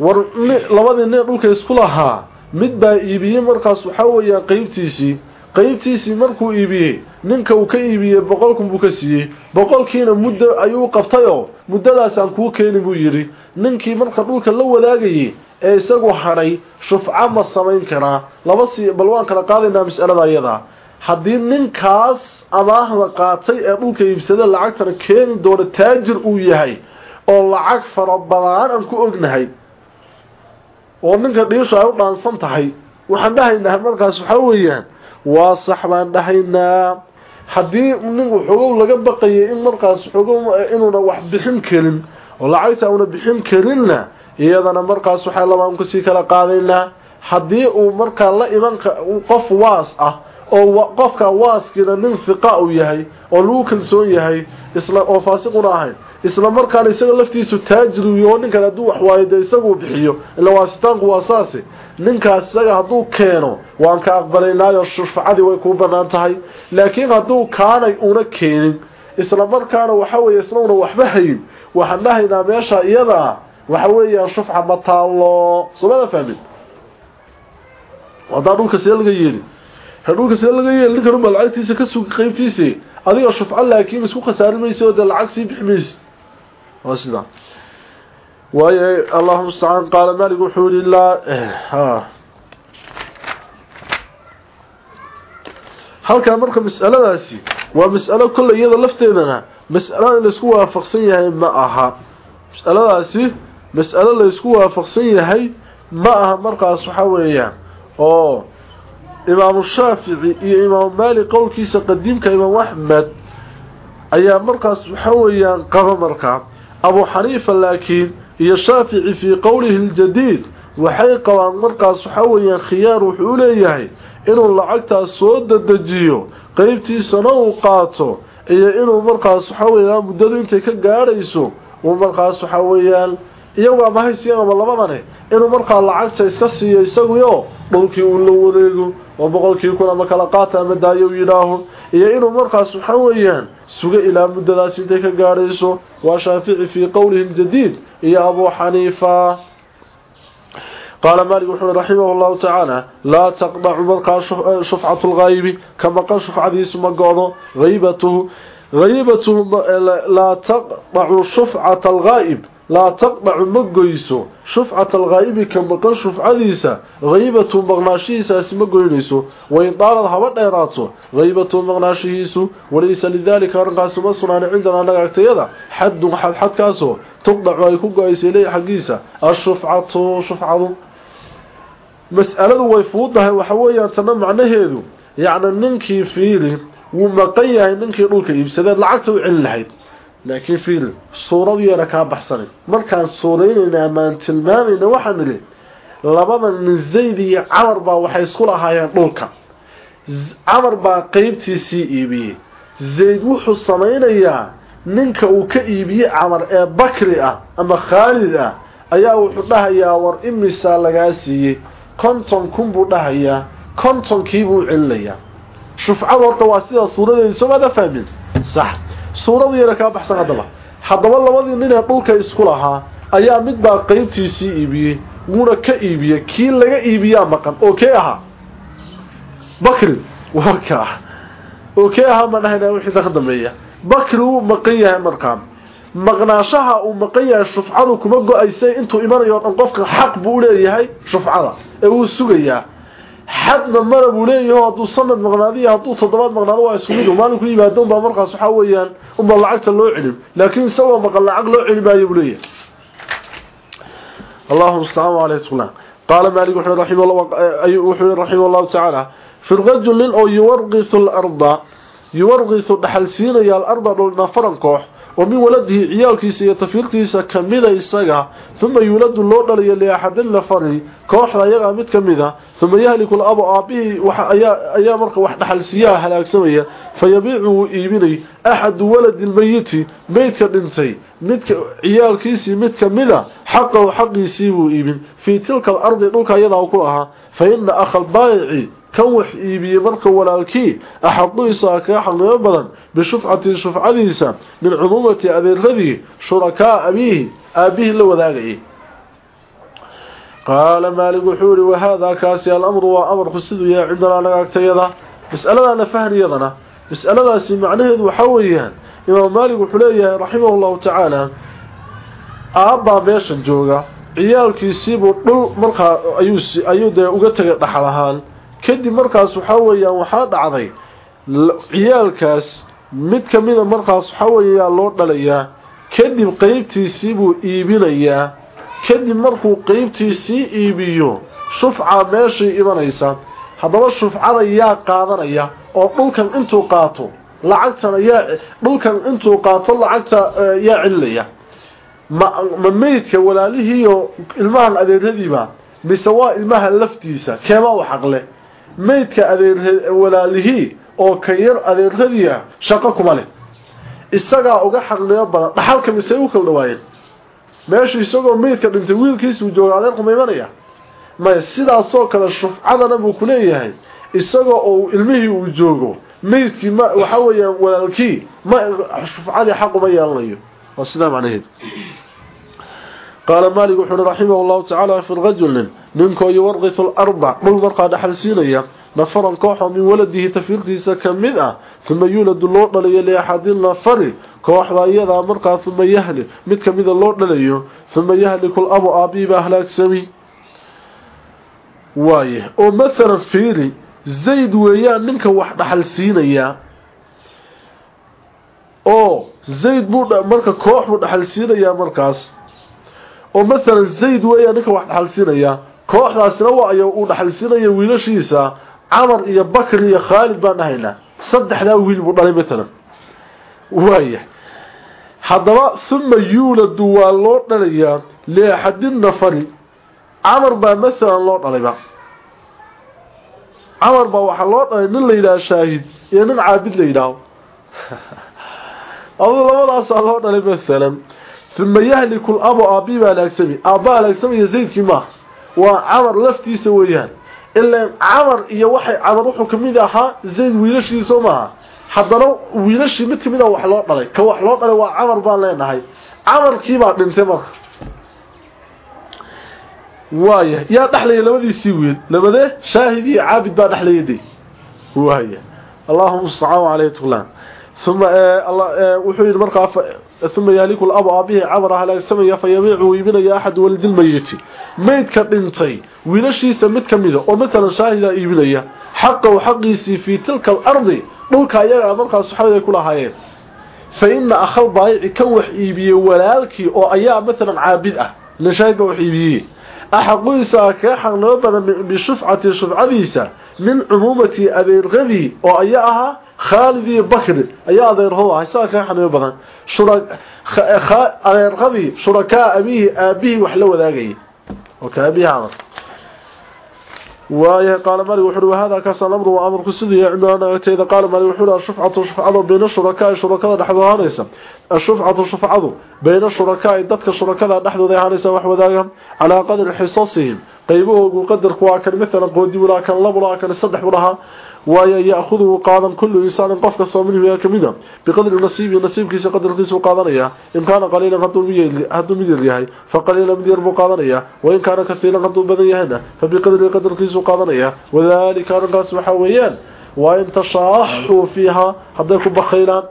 war labadii nin dhulka isku lahaa mid baa iibiyey markaas waxaa weeyaan qeybtiisii qeybtiisii markuu iibiyey ninka uu ka iibiyey boqolkun buu ka siiyey. Boqolkiina muddo ayuu qabtayoo muddadaasaan kuu keeni buu yidhi. Ninkii marka dhulka la wadaagayay ee isagu hadhay shufco ma samayn karaa. Laba si bal waan kala qaadaynaa mas'alada ayadaa haddii ninkaas amaahda qaatay ee dhulka iibsada lacagtana keeni doona taajir uu yahay oo lacag fara badaan aan ku ognahay. Oo ninka dhiishu ay u dhaansan tahay. Waxaan dhahaynaa markaas waxaa weeyaan waa sax baan dhahaynaa haddii nin waxoogow laga baqayay in markaas waxoogow inuuna wax bixin karin oo lacagta una bixin karinna iyadana markaas waxaa labaan ka sii kala qaadaynaa haddii uu markaa la iman qof waas ah oo qofka waaskiina nin hiqa uu yahay oo lagu kalsoon yahay isla oo faasiquna ahayn isla markaana isaga laftiisu taajiriyo oo ninkan hadduu wax waayo dee isaguu bixiyo ila waasitaanku waa saasi. Ninkaas isaga hadduu keeno waan ka aqbalaynaayo shufcadii way kuu bannaan tahay. Laakiin hadduu kaanay una keenin isla markaana waxa weeye isnauna waxba hayin waxaan dhahaynaa meesha iyadaa waxa weeyaan shufca ma taallo. Soomada fahmin? Haddaa dhulka see laga yeeli dhulka see laga yeeli ninkan unbaa lacagtiisa ka sugi qeybtiisii adiga shufco laakiin isku khasaarin maysa oo dee lacag sii bixi sidaa waayo allahu mustacaan qaala maalik wuxuu yihi laa halkaa marka mas'aladaasi waa mas'alo kolle iyada lafteedana mas'alo in laysku waafaqsan yahay ma aha. Mas'aladaasi mas'alo laysku waafaqsan yahay ma aha markaas waxa weeyaan oo imaamu shaafici iyo imaamu maalik qowlkiisa qadiimka imaam axmed ayaa markaas waxa weeyaan qaba markaa xaniifa laakiin iyo shaafici fii qowlihi aljadiid waxay qabaan markaas waxa weeyaan khiyaar wuxuu leeyahay inuu lacagtaas soo dadejiyo qeybtiisana uu qaato iyo inuu markaas waxa weeyaan muddadu intay ka gaadhayso uu markaas waxa iyagu ama haysiyan ama labadane inuu markaa lacagta iska siiyo isaguyo dhulkii uu la wareego oo boqolkii kun ama kala qaata ama daayo u iyo inuu markaas waxa weeyaan sugo ilaa muddadaas intay ka gaadhayso waa shaafici fii qowlihi ljadiid iyo abuu xaniifa. Qaala maalik wuxuui raximah llahu tacaala laa taqdacu markaa shufcatu lgaayibi ka maqan shufcadiisu ma go-do. Haybatuhu haybatuhu laa taqdacu shufcata algaa'ib laa taqdacu ma goyso. Shufcata alghaa'ibi ka maqan shufcadiisa haybatu maqnaashihiisaasi ma goynayso. Wain daalad haba dheeraato haybatu maqnaashihiisu walaysa lidaalika arrinkaasi ma sugnaani cindana annaga agtayada xadun xadxadkaasoo tuqdacu ay ku go'aysa ileyhi xaggiisa. Ashufcatu shufcadu. Mas'aladu way fuudahay waxa weeyaan tana macnaheedu. Yacni ninkii fiili wuu maqan yahay ninkii dhulka iibsadeed lacagta u celin lahayd laakiin fiil suuradiina kaa baxsanay markaan suuraynayna amaan tilmaamayna waxaan nidhi labada nin zayd iyo camar baa waxay isku lahaayeen dhulka. Camar baa qeybtiisii iibiyey. Zayd wuxuu samaynayaa ninka uu ka iibiyey camar ee bakri ah ama khaalid ah. Ayaa wuxuu dhahayaa war imisaa lagaa siiyey? Konton kun buu dhahayaa kontonkiibuu celinayaa shufcada horta waa sidaa suuradeedi soomaada fahmin. Sax suuradu yana kaa baxsan haddaba. Haddaba labadii nin ee dhulka isku lahaa ayaa mid baa qeybtiisii iibiyey wuuna ka iibiyey kii laga iibiyaa maqan oo kee ahaa? Bakri waa ka oo kee ahaa ma dhahayna wixii ka dambeeya. Bakri wuu maqan yahay markaan. Maqnaashaha uu maqan yahay shufcadu kuma go'aysay intuu imanayo dhan qofka xaq buu uleeyahay shufcada ee wuu sugayaa xadna mara buu leeyaho hadduu sanad maqnaadiiyo hadduu toddobaad maqnaado waa isku mid maalinku yimaado unbaa markaas waxa weeyaan unbaa lacagta loo celin. Laakiin isagoo maqan lacag loo celi maayo buu leeyahay. Allahuma salaam aleyh tula qaala maalik wuxuu yihi raxima allahu tacaala fi rajulin oo yuwarqisu larda yuwarqisu dhaxalsiinaya alarda dhulna farankoox ومن ولده عيالكيس يتفيرتيس كميدا إساقا ثم يولد اللوطر يلي أحد لفري كوح لا يغا مد كميدا ثم يهلك الأب آبيه أيا مرق وحد حلسياه هلاك سمية فيبيعه إيبيني أحد ولد الميت ميت كدنتي ميت عيالكيس ميت كميدا حقه حقي سيبو إيبين في تلك الأرض نوكا يضع كلها فإن أخ البائع kan wax iibiyey marka walaalkii axadu isaa kaa xaqnimo badan bishufcatin shufcadiisa min cumuumati adeeradii shurakaa abiihi aabihii la wadaagayay. Qaala maalig wuxuu yihi wahaadaa kaasi alamru waa amarku siduu yahay cindanaa naga agtayada mas'aladana fahniyadana mas'aladaasi macnaheedu waxaa weeyaan imaam maalig wuxuu leeyahay raximah llahu tacaala aabbaa meeshan jooga ciyaalkiisiibuu dhul markaa ayuu dee uga tegay dhaxal ahaan kadib markaas waxaa weeyaan waxaa dhacday ciyaalkaas mid ka mida markaas waxaa weeyaa loo dhalayaa kadib qeybtiisii buu iibinayaa kadib markuu qeybtiisii iibiyo shufca meeshay imanaysa haddaba shufcada yaa qaadanaya oo dhulkan intuu qaato lacagtana yaa dhulkan intuu qaato lacagta yaa celinaya ma ma meydka walaalihiiyo ilmahan adeeradiiba mise waa ilmaha laftiisa keebaa u xaqle meydka adeer walaalihii oo ka yar adeeradiia shaqo kuma leh. Isagaa uga xaqnimo badan dhaxalka mise u kala dhawaayeen meesha isagoo meydka dhintay wiilkiisuu jooga adeerku ma imanaya maya sidaasoo kale shufcadana buu ku leeyahay. Isagoo uu ilmihii uu joogo meydkii ma waxa weeyaan walaalkii ma shufcadii xaquma yeelanayo. Waa sidaa macnaheedu qaala maalik wuxuuhi raximah llahu tacaala fi rajulin ninkoo yuwarqisu larda dhul markaa dhaxal siinaya nafaran kooxoo min waladihi tafiirtiisa ka mid ah uma yuuladu loo dhalayo liaxadi nafari kooxda iyadaa markaa uma yahli mid kamida loo dhalayo uma yahliku labu aabihiibaa halaagsami waaye oo maalan fiiri zayd weeyaan ninka wax dhaxal siinayaa oo zayd buu marka koox buu dhaxal siinayaa markaas oo maalan zayd weeyaan ninka wax dhaxal siinayaa kooxdaasina waa ay uu dhaxal siinaya wiilashiisa camar iyo bakri iyo khaalid baan dhahaynaa saddexdaa wiil buu dhalay maalan waaya haddaba uma yuuladu waa loo dhalayaa liaxadi nafari. Camar baa maalan loo dhalayba camar baa waxaa loo dhalay nin la yidhaha shaahid iyo nin caabid la yidhaaho adu labadaasaa loo dhalay maalan uma yahliku labu aabii baa halaagsami aabba halaagsamaya zaydkii maaha waa camar laftiisa weeyaan ilaan camar iyo waxay camar wuxuu ka mid ahaa zayd wiilashiisa maaha haddana wiilashii mid ka mid ah wax loo dhalay ka wax loo dhalay waa camar baan leenahay camarkiibaa dhintay marka waaya yaa dhexlaya labadiisii wiil labadee shaahid iyo caabid baa dhexlaya de waaya allahuma mustacaan caleyh yidhi markaa ثuma yahliku labu aabihi camar halaagsamaya fayabiicu iibinaya axad walidi lmayiti maydka dhintay wiilashiisa mid kamida oo maalan shaahida iibinaya xaqahu xaqiisii fii tilka alardi dhulka ayagaa markaas waxaay ku lahaayeen fa ina akhal baayici kan wax iibiyey walaalkii oo ayaa maalan caabid ah ila shaahid baa wax iibiyey axaqiisa ka xaqnimo badan bishufcati shufcadiisa min cumuumati adeerqadii oo aya ahaa khaalid iyo bakri ayaa adeerhooda ah isaga ka xaqnimo badan adeerqadii shurakaa abihi aabihii wax la wadaagayay oo ka abihi amar waaye qaala malik wuxuu wahada kaas amru wa amru sidii cimaana agteeda qaala malik wuxuu shufcatu shufcadu bayna shurakaa shurakaa dhaxdooda ahaanaysa ashufcatu shufcadu bayna shurakaa dadka shurakada dhaxdooda ahaanaysa wax wadaaga ala qadar xisasihim qaybahoogu qadarku waa kan midalan qoodi walaa kan lab kan saddex walaha waaye yaakhudhu qaadan kullu insaan qofka soomin wiya kamida biqadri nasiibi nasiibkiisa qadarkiisa qaadanaya in kaana qaliilan miyay haduu miyay yahay fa qaliilan mid yar buu qaadanaya wa in kaana kafiilan haduu badan yahayna fa biqadri qadarkiisa qaadanaya wadaalika arqas waxa weeyaan wa in tashaahu fiha haday ku bakhilaan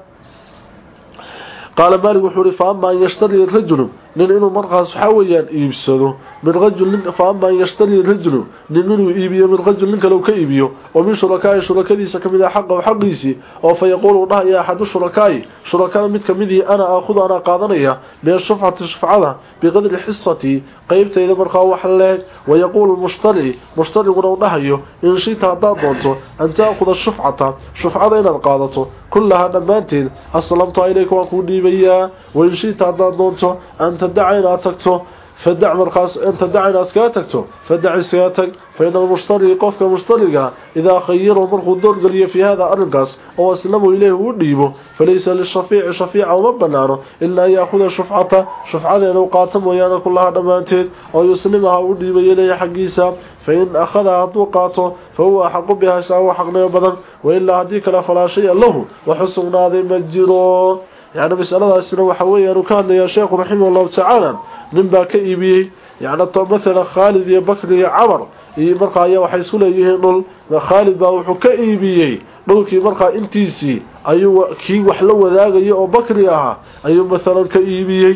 nin inuu markaas waxaa weeyaan iibsado min rajul nin faaman yashtari rajulu nin inuu iibiyo min rajul nin kale ka iibiyo oo min shurakaai shurakadiisa ka mid ah xaqahu xaqiisii oo fa yaquulu u dhahaya axadu shurakaai shurakada mid kamidii ana aahudu anaa qaadanaya bishufcati shufcada biqadri xisatii qeybtayda markaa wax leeg wa wayaquulu mushtari mushtariguna u dhahayo in shita haddaad doonto an taakuda shufcata shufcada inaad qaadato kulahaa dhammaanteed aslamtu ilayka waan kuu dhiibayaa wain shita haddaad doonto anta تدعي لا تكتو فدع مرقاس أن تدعي لا تكتو فدع سياتك فإن المشتري قفك مشترقا إذا خيره مرخو الدور قليا في هذا أرقاس أو أسلمه إليه وديبه فليس للشفيع شفيع ومبناره إلا أن يأخذ شفعة شفعة لو قاتم ويانا كلها دمانتين أو يسلمها وديبه إليه حقيسا فإن أخذها طوقاته فهو أحق بها ساوى حقنا بدن وإلا هديك لا فلا شيء له وحسن هذا مجره yani masaladaasina waxa weeyaan uu ka hadlayaa sheekhu raximah allahu tacaala ninbaa ka iibiyey yani maalan khaalid iyo bakr iyo camar iyo markaa ayaa waxay isku leeyihiin dhul khaalid baa wuxuu ka iibiyey dhulkii markaa intiisii ayuu kii wax la wadaagaya oo bakri ahaa ayuu maalan ka iibiyey.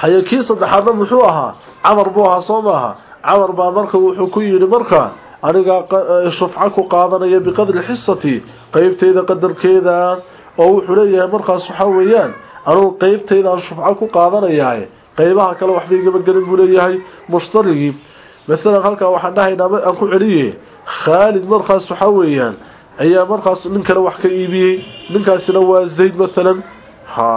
Haye kii saddexaadna muxuu ahaa? Camar buu ahaa soo maaha camar baa marka wuxuu ku yidhi markaa anigaa shufco ku qaadanaya biqadri xisati qeybteyda qadarkeeda oo wuxuu leeyahay markaas waxaa weeyaan anugu qeybtaydaan shufco ku qaadanayaa qeybaha kale waxba igama gelin buu leeyahay mushtarigii maalan halkaa waxaan dhahaynaa aan ku celiye khaalid markaas waxaa weeyaan ayaa markaas nin kale wax ka iibiyey ninkaasina waa zayd maalan ha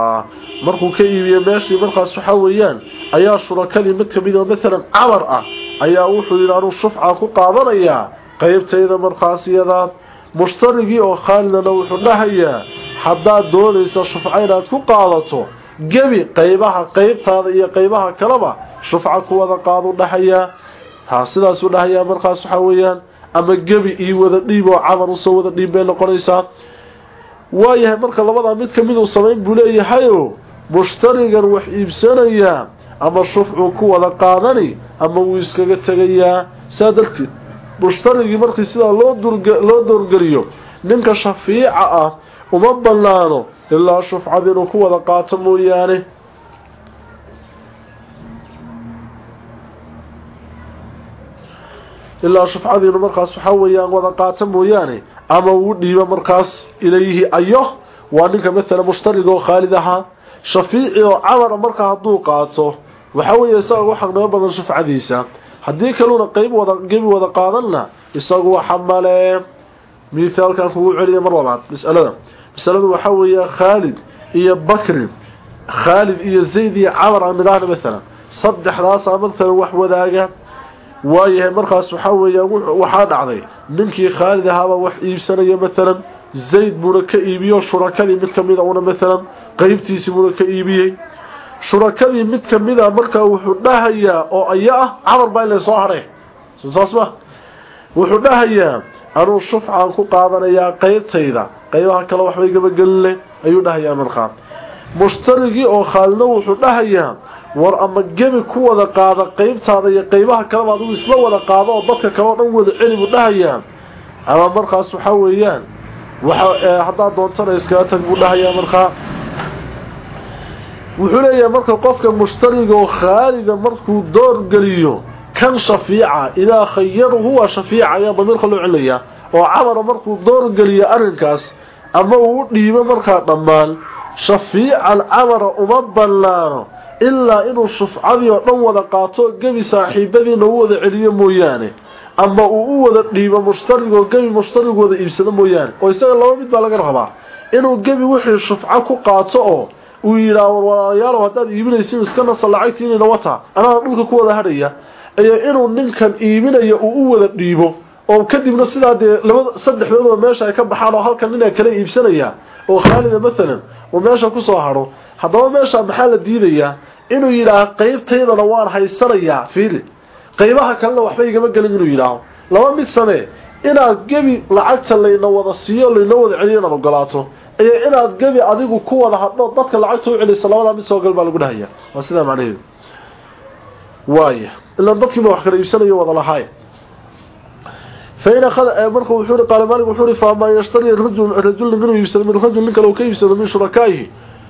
markuu ka iibiyey meeshii markaas waxaa weeyaan ayaa shurakadii mid ka mid oo maalan camar ah ayaa wuxuu yidhi anuu shufca ku qaadanayaa qeybtayda markaas iyadaa mushtarigii oo khaalidana wuxuu dhahayaa haddaad doonayso shufca inaad ku qaadato gebi qeybaha qeybtaada iyo qeybaha kaleba shufca ku wada qaadu dhahayaa ha sidaasuu dhahayaa markaas waxaa weeyaan ama gebi iyo wada dhiib oo camar u soo wada dhiib bay noqonaysaa. Waayahay marka labadaa mid ka mid uu samayn buu leeyahayo mushtarigan wax iibsanayaa ama shufcuu ku wada qaadani ama wuu iskaga tegayaa. Saa darteed mushtarigii markii sidaa loo loo doorgeliyo ninka shafiica ah uma banaano ilaa shufcad inuu ku wada qaato mooyaane. Ilaa shufcadiinu markaas waxaa weeyaan wada qaata mooyaane ama uu dhiibo markaas ilayhi ayo waa ninka maalan mushtariga oo khaalid ahaa shafiici oo camara markaa hadduu qaato waxaa weeye isaga ugu xaqnimo badan shufcadiisa. Haddii kaluna qeyb wada gebi wada qaadanna isagu waxa male. Mithaalkan kugu celiya mar labaad masalada masaladu waxaa weeya khaalid iyo bakri khaalid iyo zayd iyo camar aan nidhaahna maalan saddexdaasaa maalan wax wadaaga. Waayahay markaas waxaa weeyaan waxaa dhacday ninkii khaalid ahaabaa wax iibsanaya maalan zayd buuna ka iibiyo shurakadii mid kamida una maalan qeybtiisii buuna ka iibiyey. Shurakadii mid kamida markaa wuxuu dhahayaa oo aya ah camar baa ila soo hadhay saas ma wuxuu dhahayaa anuu shufcaan ku qaadanayaa qeybtayda qeybaha kale waxbay gabagelinle ayuu dhahayaa markaa. Mushtarigii oo khaalidna wuxuu dhahayaa war ama gebi ku wada qaada qeybtaada iyo qeybaha kaleba adigu isla wada qaado oo dadka kale oo dhan wada celi buu dhahayaa. Ama markaas waxaa weeyaan waxa haddaad doontana iskaga tag buu dhahayaa markaa. Wuxuu leeyahay marka qofka mushtariga oo khaalida markuu doorgeliyo kan shafiica idaa khayaru huwa shafiica ayaa damiirka loo celinayaa oo camara markuu doorgeliyo arrinkaas ama uu dhiibo markaa dhammaan shafiican camara uma ballaano ilaa inuu shufcadii oo dhan wada qaato gebi saaxiibadiina u wada celiyo mooyaane ama uu u wada dhiibo mushtarigoo gebi mushtarigu wada iibsado mooyaane. Oo isaga laba mid baa laga rabaa inuu gebi wixii shufco ku qaato oo uu yidhaah walaalayaalow haddaad iibinaysin iska nasa lacagtiinina wataa anaa dhulka ku wada hadhaya iyo inuu ninkan iibinayo uu u wada dhiibo oo kadibna sidaa dee labada saddexdooduba meesha ay ka baxaan oo halkan nin ay kala oo khaalida maalan oo meesha ku soo hadho haddaba meesha maxaa la diidayaa? Inuu yidhaaho qeybtaydana waan haysanayaa fiili. Qaybaha kalena waxba igama gelin inuu yidhaaho. Laba mid samee inaad gebi lacagta layna wada siiyo layna wada celiyo inaad ogolaato iyo inaad gebi adigu ku wada hadho dadka lacagta u celisa labadaa mid soo gal baa lagu dhahaya. Waa sidaa macnaheedu waaya ilaan dadkiiba wax kala iibsanayo wada lahaay فإن أخذ مركه وحوري قال مالك وحوري فما يشتري الرجل الرجل منه يبسد من الرجل منك لو كيبسد من شركائه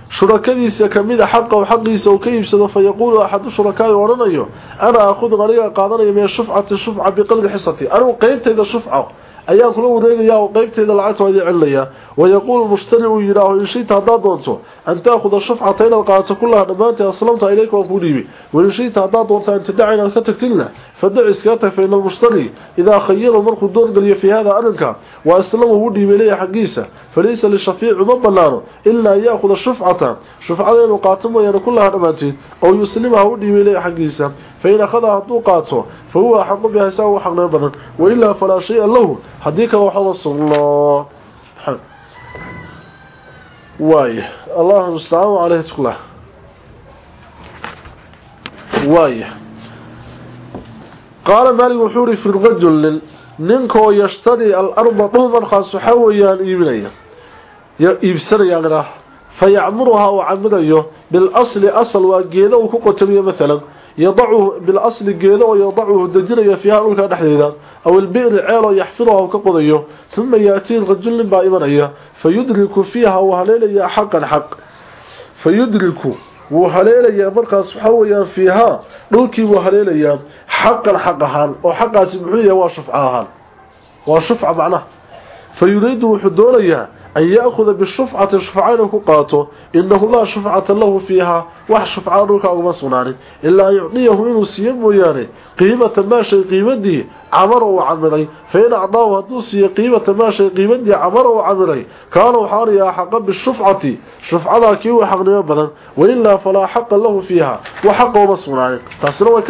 شركadiisa kamida xaqa oo xaqiisa oo ka iibsado fayaqulu ahad shurakaay waranayo ana akhud qariga qaadanayo min shufcati shufca biqadri hisati anu ayaan kula wareegaya oo qaybtayda lacagta wadi cilaya wayaqulu mushtari uu yiraaho in shayta hadaa doonto an taakhudha shufcata ila qaata kullaha dhamaanta aslamta ilayka wa qudibi wa in shayta hadaa doonto an tadacina ka tagtilna fadع iskata fa in al-mushtari idha khayyara marku door galiyo fi hada arinka wa aslama hu dhiibay xaqiisa falaysa lishafiic maballano illa yaakhudha shufcata shufcada inuu qaato mooyaan kullaha dhamaanteed oo yuslimaha u dhiibay xaqiisa fa in akhada haduu qaato fa huwa xaqu biha sawa xaqna badan. Wa illa fala shay'a lahu haddii kale waxaa uga sugnaa. Waay allahu mustacaan caleyhi tuklah waay qaala maalig wuxuu ihi fi rajulin ninkoo yashtari alarda dhul markaas waxaa weeyaan iibinaya iibsanayaan idhaah fa yacmuruhaa uu camirayo bilasli asal waa geeda uu ku qotamiyo maalan yadacuhu bilasli geedo oo yadacuhu dajinaya fiiha dhulka dhexdeeda aw ilbi'ri ceel oo yaxfiruha ka qodayo uma yaatii rajul nin baa imanaya fayudriku fiiha wuu haleelayaa xaqan xaq. Fayudriku wuu haleelayaa markaas waxaa weeyaan fiihaa dhulkii wuu haleelayaa xaqan xaq ahaan oo xaqaasi muxuu yahay waa shufca ahaan. Waa shufca macnaha. Fa yuriidu wuxuu doonayaa an ya'khuda bishufcati shufca inuu ku qaato inahu laa shufcata lahu fiiha wax shufca dhulka uguma sugnaanin ilaa an yucdiyahu inuu siiyo mooyaane qiimata maa shay qiimadii camara uu camiray fa in acdaahu hadduu siiyo qiimata maa shay qiimadii camara uu camiray kaana waxaanayaa xaqa bishufcati shufcadaa kii uu xaqnimo badan wailaa falaa xaqa lahu fiiha wax xaqa uma sugnaanin taasina way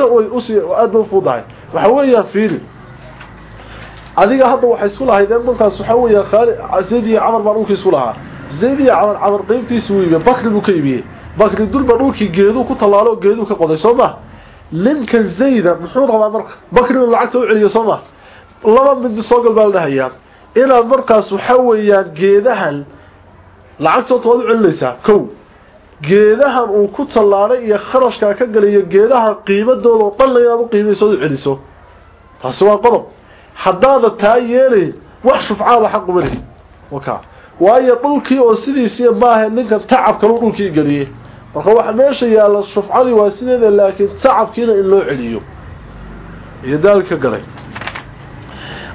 aad bay ufuudahay waxa weeyaan fiili adiga hadda waxay isku lahaydeen markaas waxa weeyaa khaali zayd iyo camar baan dhulkii isku lahaa. Zayd iyo camar camar qaybtiisa wuu iibiyey bakri buu ka iibiyey. Bakri dulba dhulkii geeduu ku tallaalo geeduu ka qoday soo ma? Ninka zayda muxuu rabaa marka bakri inuu lacagta u celiyo soo ma? Laba mid soo gal baa la dhahayaa inaad markaas waxa weeyaan geedahan lacagtood waad u celinaysaa kow. Geedahan uu ku tallaalay iyo kharashkaa ka galayo geedaha qiimadooda oo dhan inaad u qiimayso u celiso. Taasi waa qodob haddaada taa yeelay wax shufcaa waxa qubanay waka. Waayo dhulkii oo sidiisii maaha ninka tacabkalu dhulkii geliyey marka wax meesha yaalla shufcadii waa sideeda laakiin tacabkiina in loo celiyo. Iyo daalka galay.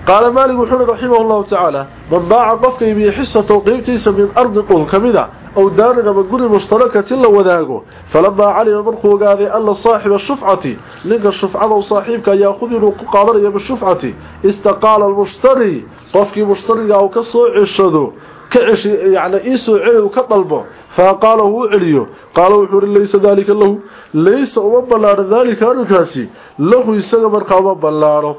Qaala maalik wuxuuhi raximah llahu tacaala man baaca qofka ibiyo xisataw qeybtiisa min ardi dhul ka mida أو دارنا من قول مشتركة إلا وذاقه فلما علم مرخو قاذي أن صاحب الشفعة لنك الشفعة وصاحبك يأخذ قادرية بالشفعة استقال المشتري قفك مشتري أو كسوع الشذو كعش يعني إيسو علي وكطلبه فقال هو عليو قال وحور ليس ذلك له ليس أمبلار ذلك أنكاسي له يسغى مرقى أمبلاره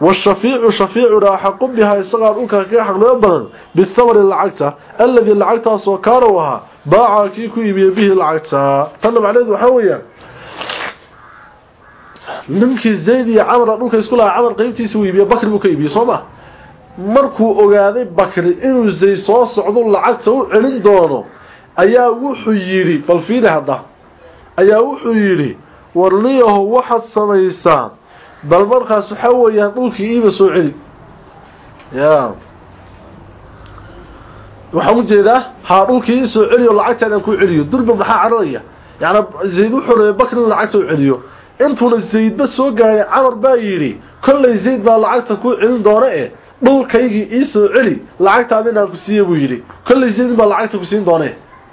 والشفيع شفيع راح بها يسغى أنك كي حق بدن بالثمر العكتة الذي العكتة سوكاروها باع كيكو يبي به العكتة طلب عليه وحويا ninkii zayd iyo camar dhulka isku lahaa camar qaybtiisa uu iibiyo bakri buu ka iibiyey soo ma markuu ogaaday bakri inuu zayd soo socdo lacagta u celin doono ayaa wuxuu yidhi bal fiiri hadda ayaa wuxuu yidhi warniyaho waxaad samaysaa bal markaas waxaa weeyaan dhulkii iiba soo celi. Ya waxaan u jeedaa haa dhulkii ii soo celiyo lacagtaadaan ku celiyo. Durba maxaa cararaya? Yani zayd wuxuu rabay bakri in lacagta u celiyo. Intuuna zaydba soo gaaray camar baa yidhi kollay zayd baa lacagta ku celin doona e dhulkaygii ii soo celi lacagtaada inaan ku siiye buu yidhi. Kollay zayd baa lacagta ku siin doone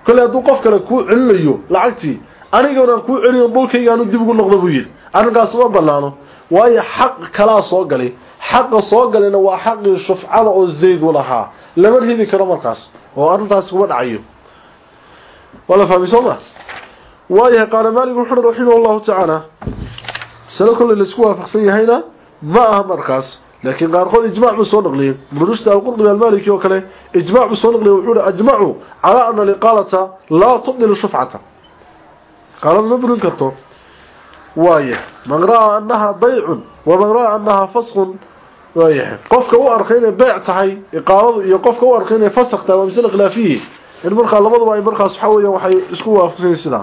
kollay hadduu qof kale kuu celinayo lacagtii anigana ku celiyo dhulkayga aanu dib ugu noqdo buu yiri arrinkaas ma banaano waayo xaq kala soo galay. Xaqa soo galayna waa xaqii shufcada oo zayd u lahaa. Lama hidi karo markaas. Oo arrintaas kuma dhacayo. Wala fahmi soo ma? Waayo qaana maalik wuxuu raximahullahu ta'ala sala kullu la isku waafaqsan yahayna ma aha markaas. Laakiin qaarkood ijmaac buu soo naqliyay murushta al-qurdi al-maliki oo kale ijmaac buu soo naqliyay wuxuu ajmaacu ala anna liqalata la tudil shuf'ata qala ma burin karto waaye man raa annaha bay'un wa man raa annaha fasqun waaye qofka u arkay inay bayc tahay iqaamadu iyo qofka u arkay inay fasaq tahay waa misal khilaafiyi in marka labaduba ay markaas waxa weeyaan waxay isku waafaqsan sida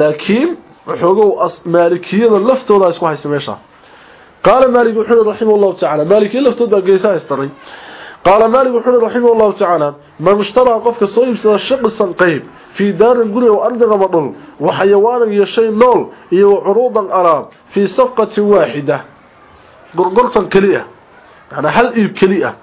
laakiin wuxuu maalikiyada laftooda isku haysta meesha قال مالك وحده رحمه الله تعالى مالك لفتود بقيسا يستري قال مالك وحده رحمه الله تعالى من اشترى قفك صيب سيدا الشق السنقيب fii daarin guri oo ardiga badhul wa xayawaanan iyo shay nool iyo wa curuudan alaab fii safqatin waaxida gorgortan keli ah yani hal iib keli ah.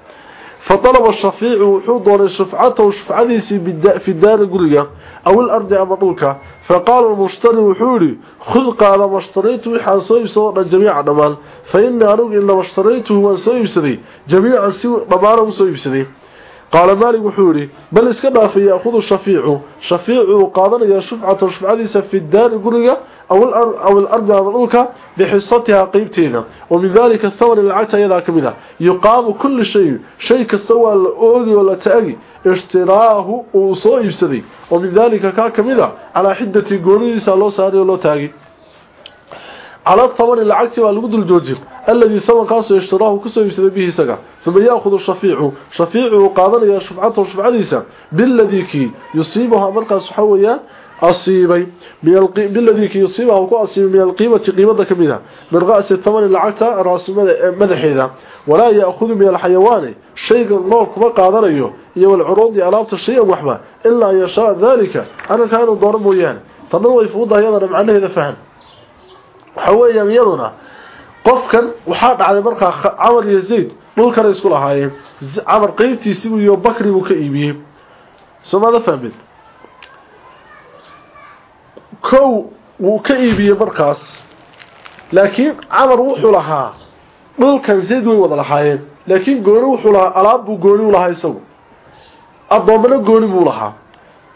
Fa dalaba shafiicu wuxuu doonay shufcatahu shufcadiisii fi daari guriga aw ilardi ama dhulka. Fa qaala lmushtari wuxuu yidhi khud qaala mashtaraytu waxaan soo iibsadoo dhan jamiica dhammaan fa inii anigu inama shtaraytuhu waan soo iibsaday jamiican si dhammaana u soo iibsaday qaala maalik wuxuu yidhi bal iska dhaafay yaahudu shafiicu. Shafiicuu qaadanaya shufcatan shufcadiisa fi daari guriga aw alardi ama dhulka bixisatihaa qeybteeda wa min daalika thamari lacagta ayadaa ka mid ah. Yuqaamu kulli shayin shay kasta waa la oogi oo la taagi. Ishtiraahu uu soo iibsaday. Wa min daalika kaa ka mid a calaa xidati goonidiisa loo saaray oo loo taagi. Cala thamari lacagti waa lagu dul joojin. الذي ثمن قاسو اشتراه كسو يسد به سغا ثم ياخذ الشفيع شفيع قادن يا شفعته وشفعديسا بالذي كي يصيبها مرقس حويا أصيبي بالذي كي يصيبها وكو أصيب من القيمة قيمة كمينة من رأس الثمن العكتا رأس مدحيدا ولا يأخذ من الحيوان شيء النور كما قادريه يو العروض ألابت الشيء وحبا إلا يشاء ذلك أنا كانوا ضربوا يعني تنوى يفوضها يضا معنى إذا فهم وحويا يضنا qofkan waxaa dhacday markaa camar iyo zayd dhulkana isku lahaayeen. Camar qeybtiisibu iyo bakri buu ka iibiyey. Soomada fahmid kow wuu ka iibiyey markaas. Laakiin camar wuxuu lahaa dhulkan zayd way wada lahaayeen. Laakiin gooni wuxuu lahaa alaab buu gooni u lahaa isagu. Addoommana gooni buu lahaa.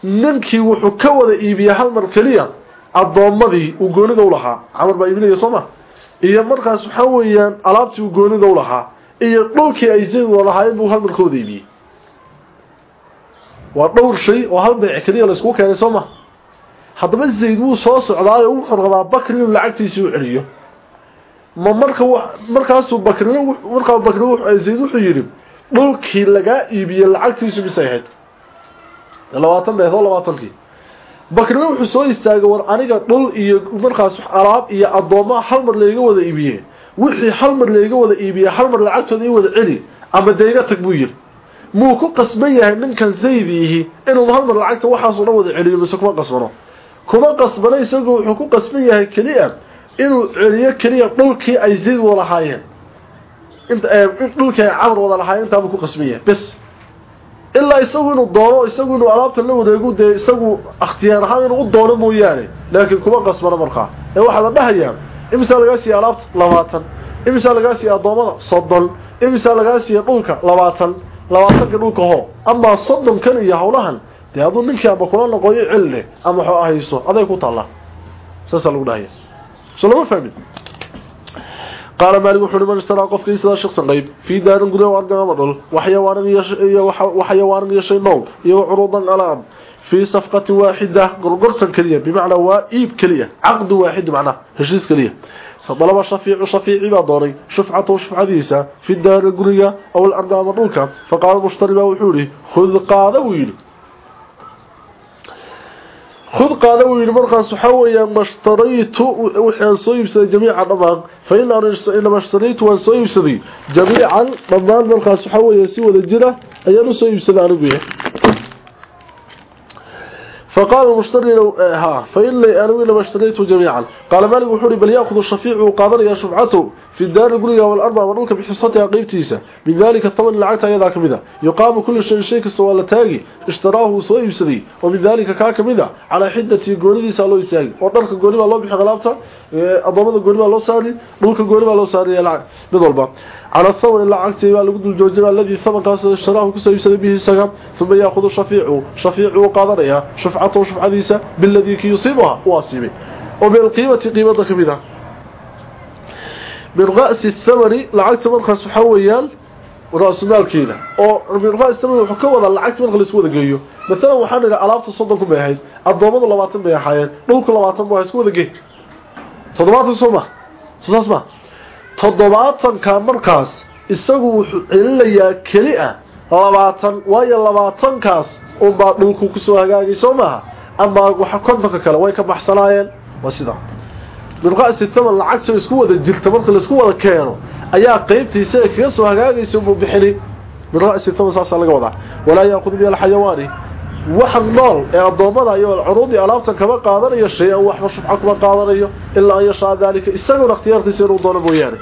Ninkii wuxuu ka wada iibiyey hal mar keliya addoommadii uu goonida u lahaa. Camar baa iibinaya soo ma iyo markaas waxa weeyaan alaabtii uu goonida u lahaa iyo dhulkii ay zayd wada lahaayeen buu hal markooda iibiyey. Waa dhowr shay oo hal beec keliya la isku keenay soo ma? Haddaba zayd wuu soo socdaayo wuxuu rabaa bakri inuu lacagtiisii u celiyo. Ma marka markaasuu bakri markaa bakri zayd wuxuu yidhi dhulkii lagaa iibiyey lacagtiisu misay ahayd? Labaatan beed oo labaatankii bakrina wuxuu soo istaagay war aniga dhul iyo markaas alaab iyo addoomaa hal mar layga wada iibiyey wixii hal mar layga wada iibiyey hal mar lacagtooda i wada celi ama deyga tag buu yidhi. Muu ku qasban yahay ninkan zaydiihi inuu hal mar lacagta waxaasoo dhan wada celiyo mise kuma qasbano. Kuma qasbano isagu wuxuu ku qasban yahay keliya inuu celiyo keliya dhulkii ay zayd wada lahaayeen. Dhulkii ay camar wada lahaayeen intaabuu ku qasban yahay. Bes ilaa isagu inuu doono isagu inuu alaabta la wareego dee isagu akhtiyaar ahaan inuu u doono mooyaane laakiin kuma qasbano markaa. Ee waxaa la dhahayaa imisaa lagaa siiya alaabta? Labaatan. Imisaa lagaa siiya addoommada? Soddon. Imisaa lagaa siiya dhulka? Labaatan. Labaatanka dhulka hoo. Amaa soddonkan iyo howlahan dee aduu ninkii ama kula noqoyo celle ama waxoo ahayso aday ku taalla saasaa lagu dhahaya so lama fahmin qaala maali wuxu uhi man ishtaraa qofkii sidaa shaqsan qayb fii daarin gudaha argamama dhul waxayawaanan yeeshay nool iyo curuudan alaam fii safqatin waaxida gorgortan keliya bimacnaa waa iib keliya caqdi waaxidi macnaha heshiis keliya fadalaba shafiicu shafiici baa doonay shufcatahu shufcadiisa fi daari guriga ow alargaama dhulka faqaala mushtari baa wuxuu yihi khud qaada wuu yidhi خذ قال ويل مرخص حويا ما اشتريت وحان سويبسد جميعا ضمان فإن إنما اشتريت وان سويبسدي جميعا ضمان مرخص حويا سوى الجرة أيان سويبسد عنه فقال المشتري لو ها فإن لي أنا وإنما اشتريته جميعا قال مالك وحوري بل يأخذ الشفيع وقادر يا شفعته في الدار القرية والأربع ونوك بحصتها قيبتيسة من ذلك الثمن لعقتها يذاك مذا يقام كل شيء شيء كالسوال تاقي اشتراه سوء يبسدي ومن ذلك كاك مذا على حدة قولي سالو يساقي ودرك قولي ما الله بحق غلابته أضامد قولي ما الله ساري دولك قولي ما الله ساري يلعب بضربة على الثمن اللي عقتي بقى لقد الجوجب الذي ثمن قاس اشتراه كسو يبسدي به السقم ثم يأخذ الشفيع شفيع وقادر يا شفعته وشفعديسة بالذي كي يصيبها واصيبه وبالقيمة قيمة كبيرة من رأس الثمن لعقت مرخص حويال ورأس مالكينا oo min raas tamad wuxuu ka wada lacagta marka la isku wada geeyo mesela waxaan ila alaabta 30 ku baahay adoomadu 20 bay ahaayeen dhulku 20 baa isku wada geey 70 soma soma 70 toddobaatanka markaas isagu wuxuu celinayaa keli ah labaatan waayo labaatankaas unbaa dhulku ku soo hagaagay soo maaha amaa kontonka kale way ka baxsanaayeen waa sida. Bilqasi taban lacagtoo isku wada jirta marka la isku wada keeno ayaa qaybtiisa ee kaga soo hagaagaysa unbuu bixini. Bilqasi taban saasaa laga wadaa. Walaa yaakudu biya alxayawaani wax nool ee adoomada iyo curuudi alaabta kama qaadanayo shay aan waxba shufca kuma qaadanayo ilaa ay shaa dalika isagoo ikhtiyaarkiisa inuu doono mooyaane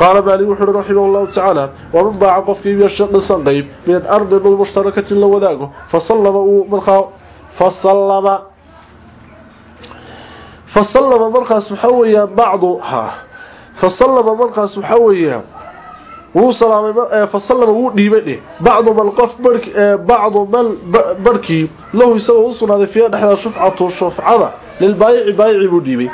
qaala maalik wuxuu uhi raximah allahu tacaala waman baaca qofkii iyo shaqhisan qayb min ardi dhul mushtarakatin la wadaago fasallama uu markaa fasallama fasallama markaas waxaa weeyaan bacdu ha fasallama markaas waxaa weeyaan wuu salaamay eh, fasallama wuu dhiibay dhe bacdu bal qof eh, bacdu bal barhkii lahu isagoo u sugnaaday fiiha dhexdaa shufcatu shufcada lilbaayici baayici buu dhiibay.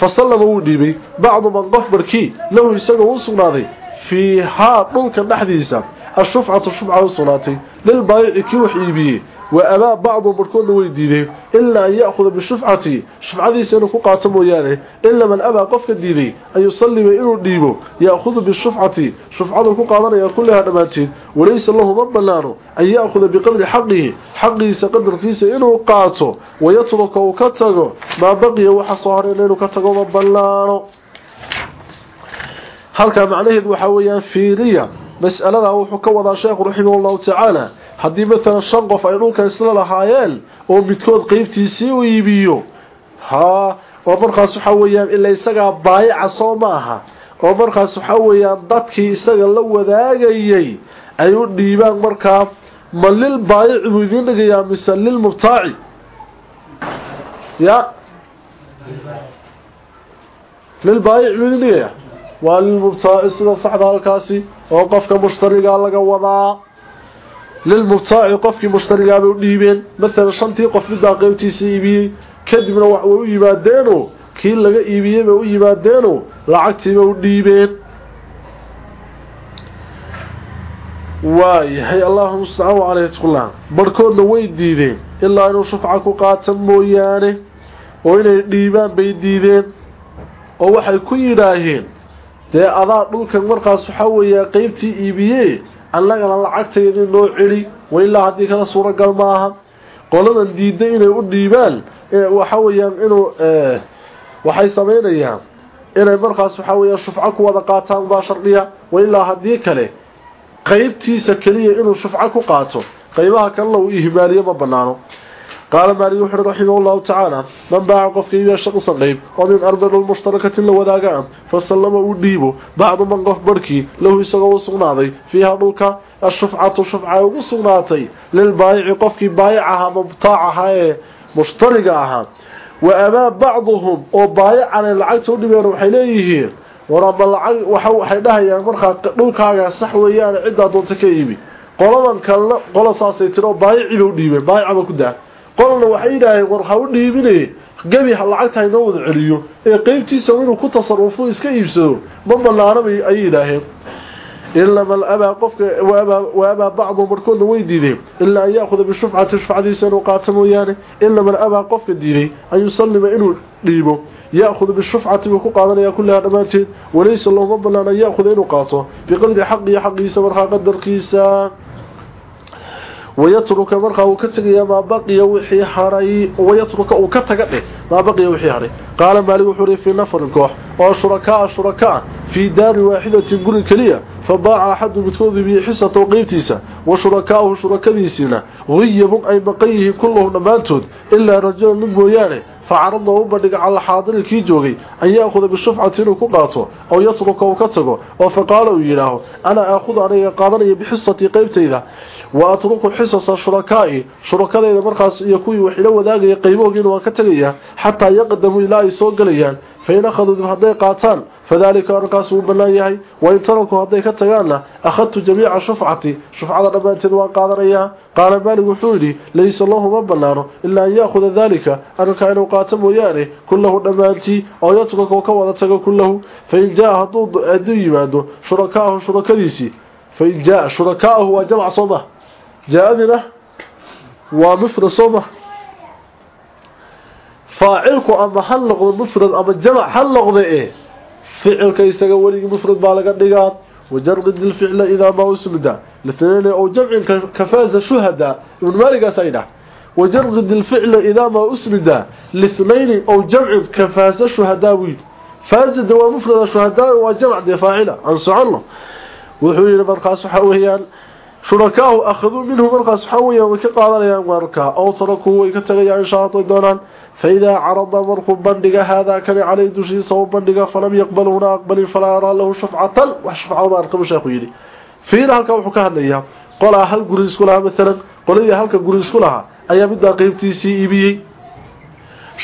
Fasalama wuu dhiibay. Bacdu man qof barhkii lahu isagoo u sugnaaday fiihaa dhulka dhexdiisa ashufcatu shufca u sugnaatay. Lilbaayici kii wax iibiyey وأبا بعض بركون ويديده إلا أن يأخذ بالشفعة شفعة سينكو قاتمو يعني إلا من أبا قفك الديدي أن يصلي بإنه الديبو يأخذ بالشفعة شفعة كقادر يقولها نماتين وليس الله مبلانه أن يأخذ بقدر حقه حقه سقدر كيس إنه قاتو ويترك وكتغو ما بقي وحصهر إنه كتغو مبلانه هل كان معناه وحويا فيريا مسألة وحو كوضع شيخ رحمه الله تعالى haddii maalan shan qof ay dhulka isla lahaayeen oo midkood qeybtiisii u iibiyo haa oo markaas waxaa weeyaan ilaa isagaa baayaca soo maaha oo markaas waxaa weeyaan dadkii isaga la wadaagayay ay u dhiibaan markaa ma lil baayici buu idiin dhigayaa mise lil mubtaaci? Ya. Lil baayici buu idiin dhigayaa. Waa lil mubtaaci sida saxda halkaasi oo qofka mushtarigaa laga wadaa lilmubtaaci qofkii mushtarigaabay u dhiibeen maalan shantii qof middaa qeybtiisa iibiyey kadibna wax way u yimaadeenoo kii laga iibiyey bay u yimaadeenoo lacagtiibay u dhiibeen waayahay allahuma mustacaan caleyhi tqulaan barhkoodna way diideen ilaa inuu shufca ku qaatan mooyaane oo inay dhiibaan bay diideen oo waxay ku yidhaaheen dee adaa dhulkan markaas waxaa weeyaa qeybtii iibiyee annagana lacagtayda noo celi wailaa haddii kala suuragal maaha. Qoladan diiday inay u dhiibaan waxa weeyaan inuu waxay samaynayaan inay markaas waxa weeyaan shufco ku wada qaataan baa shardiya. Wailaa haddii kale qaybtiisa keliya inuu shufco ku qaato qaybaha kalena uu ihmaaliyo ma qaala maali wuxu ui raximah llahu tacaala man baaca qofka iibiya shaqsan qayb oo min ardan lmushtarakatin la wadaaga ah fa sallama uu dhiibo bacdu man qof barhkii lahu isagoo u sugnaaday fiiha dhulka ashufcatu shufca ay ugu sugnaatay lilbaayici qofkii baayic ahaa mubtaac ahaa ee mushtariga ahaa wa amaa bacduhum oo baayicana lacagta u dhibeen waxay leeyihiin waraba waxay dhahayaan markaa dhulkaaga sax weeyaane ciddaa doonta ka iibi qoladan kalena qola saasay tiro baayicii ba u baayicaba ku daa qolna waxay yidhaaheen war ha u dhiibine gebi ha lacagtaa inoo wada celiyo ee qeybtiisa inuu ku tasarufo iska iibsado ma banaanabay ayay yidhaaheen ilama labaa qofka wa abaa bacdu barhkoodna way diideen. Ilaa an yaakuda bishufcati shufcadiisa inuu qaato mooyaane. Ilama labaa qofka diiday an yusalima inuu dhiibo. Yaakhud bishufcati buu ku qaadanayaa kullaha dhammaanteed. Walaysa looma banaan an yaakuda inuu qaato. Biqadri xaqihi xaqiisa markaa qadarkiisa wayatruka markaa uu ka tegayaa maa baqiya wixii haray wayatruka uu ka taga dheh maa baqiya wixii haray qaala maalig wuxuu ihi fii nafarin koox oo shurakaa shurakaa fii daarin waaxidatin guri keliya fabaaca axadu midkoodu biyo xisatow qeybtiisa wa shurakaa'uhu shurakadiisiina huyabun ay maqan yihiin kulluhum dhammaantood ilaa rajulan nin mooyaane facarada u bandhigay cala xaadiri kii joogay an yaakuda bishufcati inuu ku qaato oo yatruka uu ka tago oo faqaala uu yidhaaho anaa aahudu aniga qaadanaya bixisati qaybtayda wa atruku xisasa shurakaa'i shurakadayda markaas iyo kuwii wax ila wadaagaya qaybahoogiina waan ka tegaya xataa yaqdamuu ilaa ay soo gelayaan fain akhaduu hadday qaataan fadaalika arrinkaas wuu bannaan yahay wain taraku hadday ka tagaanna akhadtu jamiica shufcati shufcada dhammaanteed waan qaadanayaa qaala maalig wuxuu yidhi laysa lahu ma bannaano ilaa an ya'khuda daalika arrinkaa inuu qaato mooyaane kullahu dhammaantii oo yatukakoo ka wada tago kullahu fain jaa hadduu yimaado shurakaahu shurakadiisii fain jaa shurakaahu waa jamc sooma jaaadina waa mufrad sooma faacilku ama hal noqdo mufrad ama jamac hal noqda ee ficilka isaga weligii mufrad baa laga dhigaa. Wajarqid ilficla idaa maa usnida litnayn oo jamcin kafaaza shuhada ibn maaligaas ay dhah wajarqid ilficla idaa maa usnida litnayn oo jamcin kafaaza shuhada wiil faazida waa mufrada shuhada waa jamac dee faacila. Aan soconno wuxuu yidhi markaas waxa weeyaan shurakaahu akhaduu minhu markaas waxaa weeyaan way ka qaadanayaan weerarka ow tarakuu way ka tagayaan inshaa hadday doonaan faidaa carada markuu bandhiga haadaa kani caleyh dushiisa u bandhiga falam yaqbaluna aqbalin falaa yaraa lahu shafcatan wax shafcama arkaba sheekhu yidhi. Fiina halkaa wuxuu ka hadlayaa qolaa hal guri isku lahaa maalan qoladii halka guri isku lahaa ayaa middaa qeybtiisii iibiyey.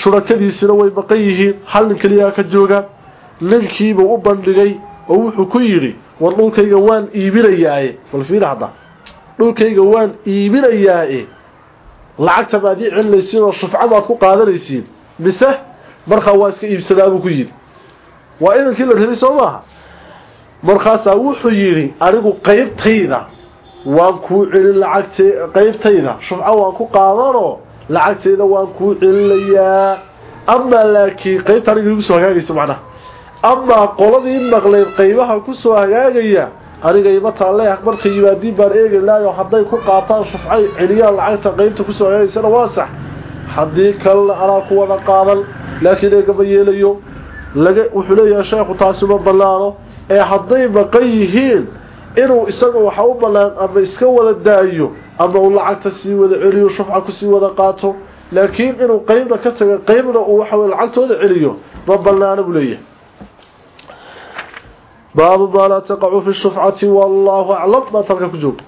Shurakadiisina way baqan yihiin hal nin keliyaa ka jooga ninkiibuu u bandhigay oo wuxuu ku yidhi war dhulkayga waan iibinayaaye bal fiina hadda dhulkayga waan iibinayaa lacagta baad ii celinaysiin oo shufca ku qaadanaysiin. Mise markaa waa iska iibsadaabuu ku yidhi. Waa idankii la rabay soo maaha? Markaasaa wuxuu yidhi anigu qaybtayda waan kuu celin lacagta qaybtayda shufca waan ku qaadanoo lacagtayda waan kuu celinayaa amaa laakiin qaybta aniga igu soo hagaagaysa macnaha. Amaa qoladii maqlayd qaybaha ku soo hagaagaya aniga ima taalle marka yimaadiin baan eegaynaayo hadday ku qaataan shufcay celiyaan lacagta qaybta ku soo hagaagaysana waa sax. Haddii kalena anaa ku wada qaadan laakiin eegama yeelayo. Laga wuxuu leeyahay sheekhu taasi ma bannaano ee hadday maqan yihiin inuu isaga waxa u bannaan ama iska wada daayo ama uu lacagta sii wada celiyo shufca ku sii wada qaato laakiin inuu qaybna ka taga qaybna uu waxa lacagtooda celiyo ma bannaano buu leeyahay baabu baa laa taqacu fi shufcati wallaahu aclam baa talka ku joog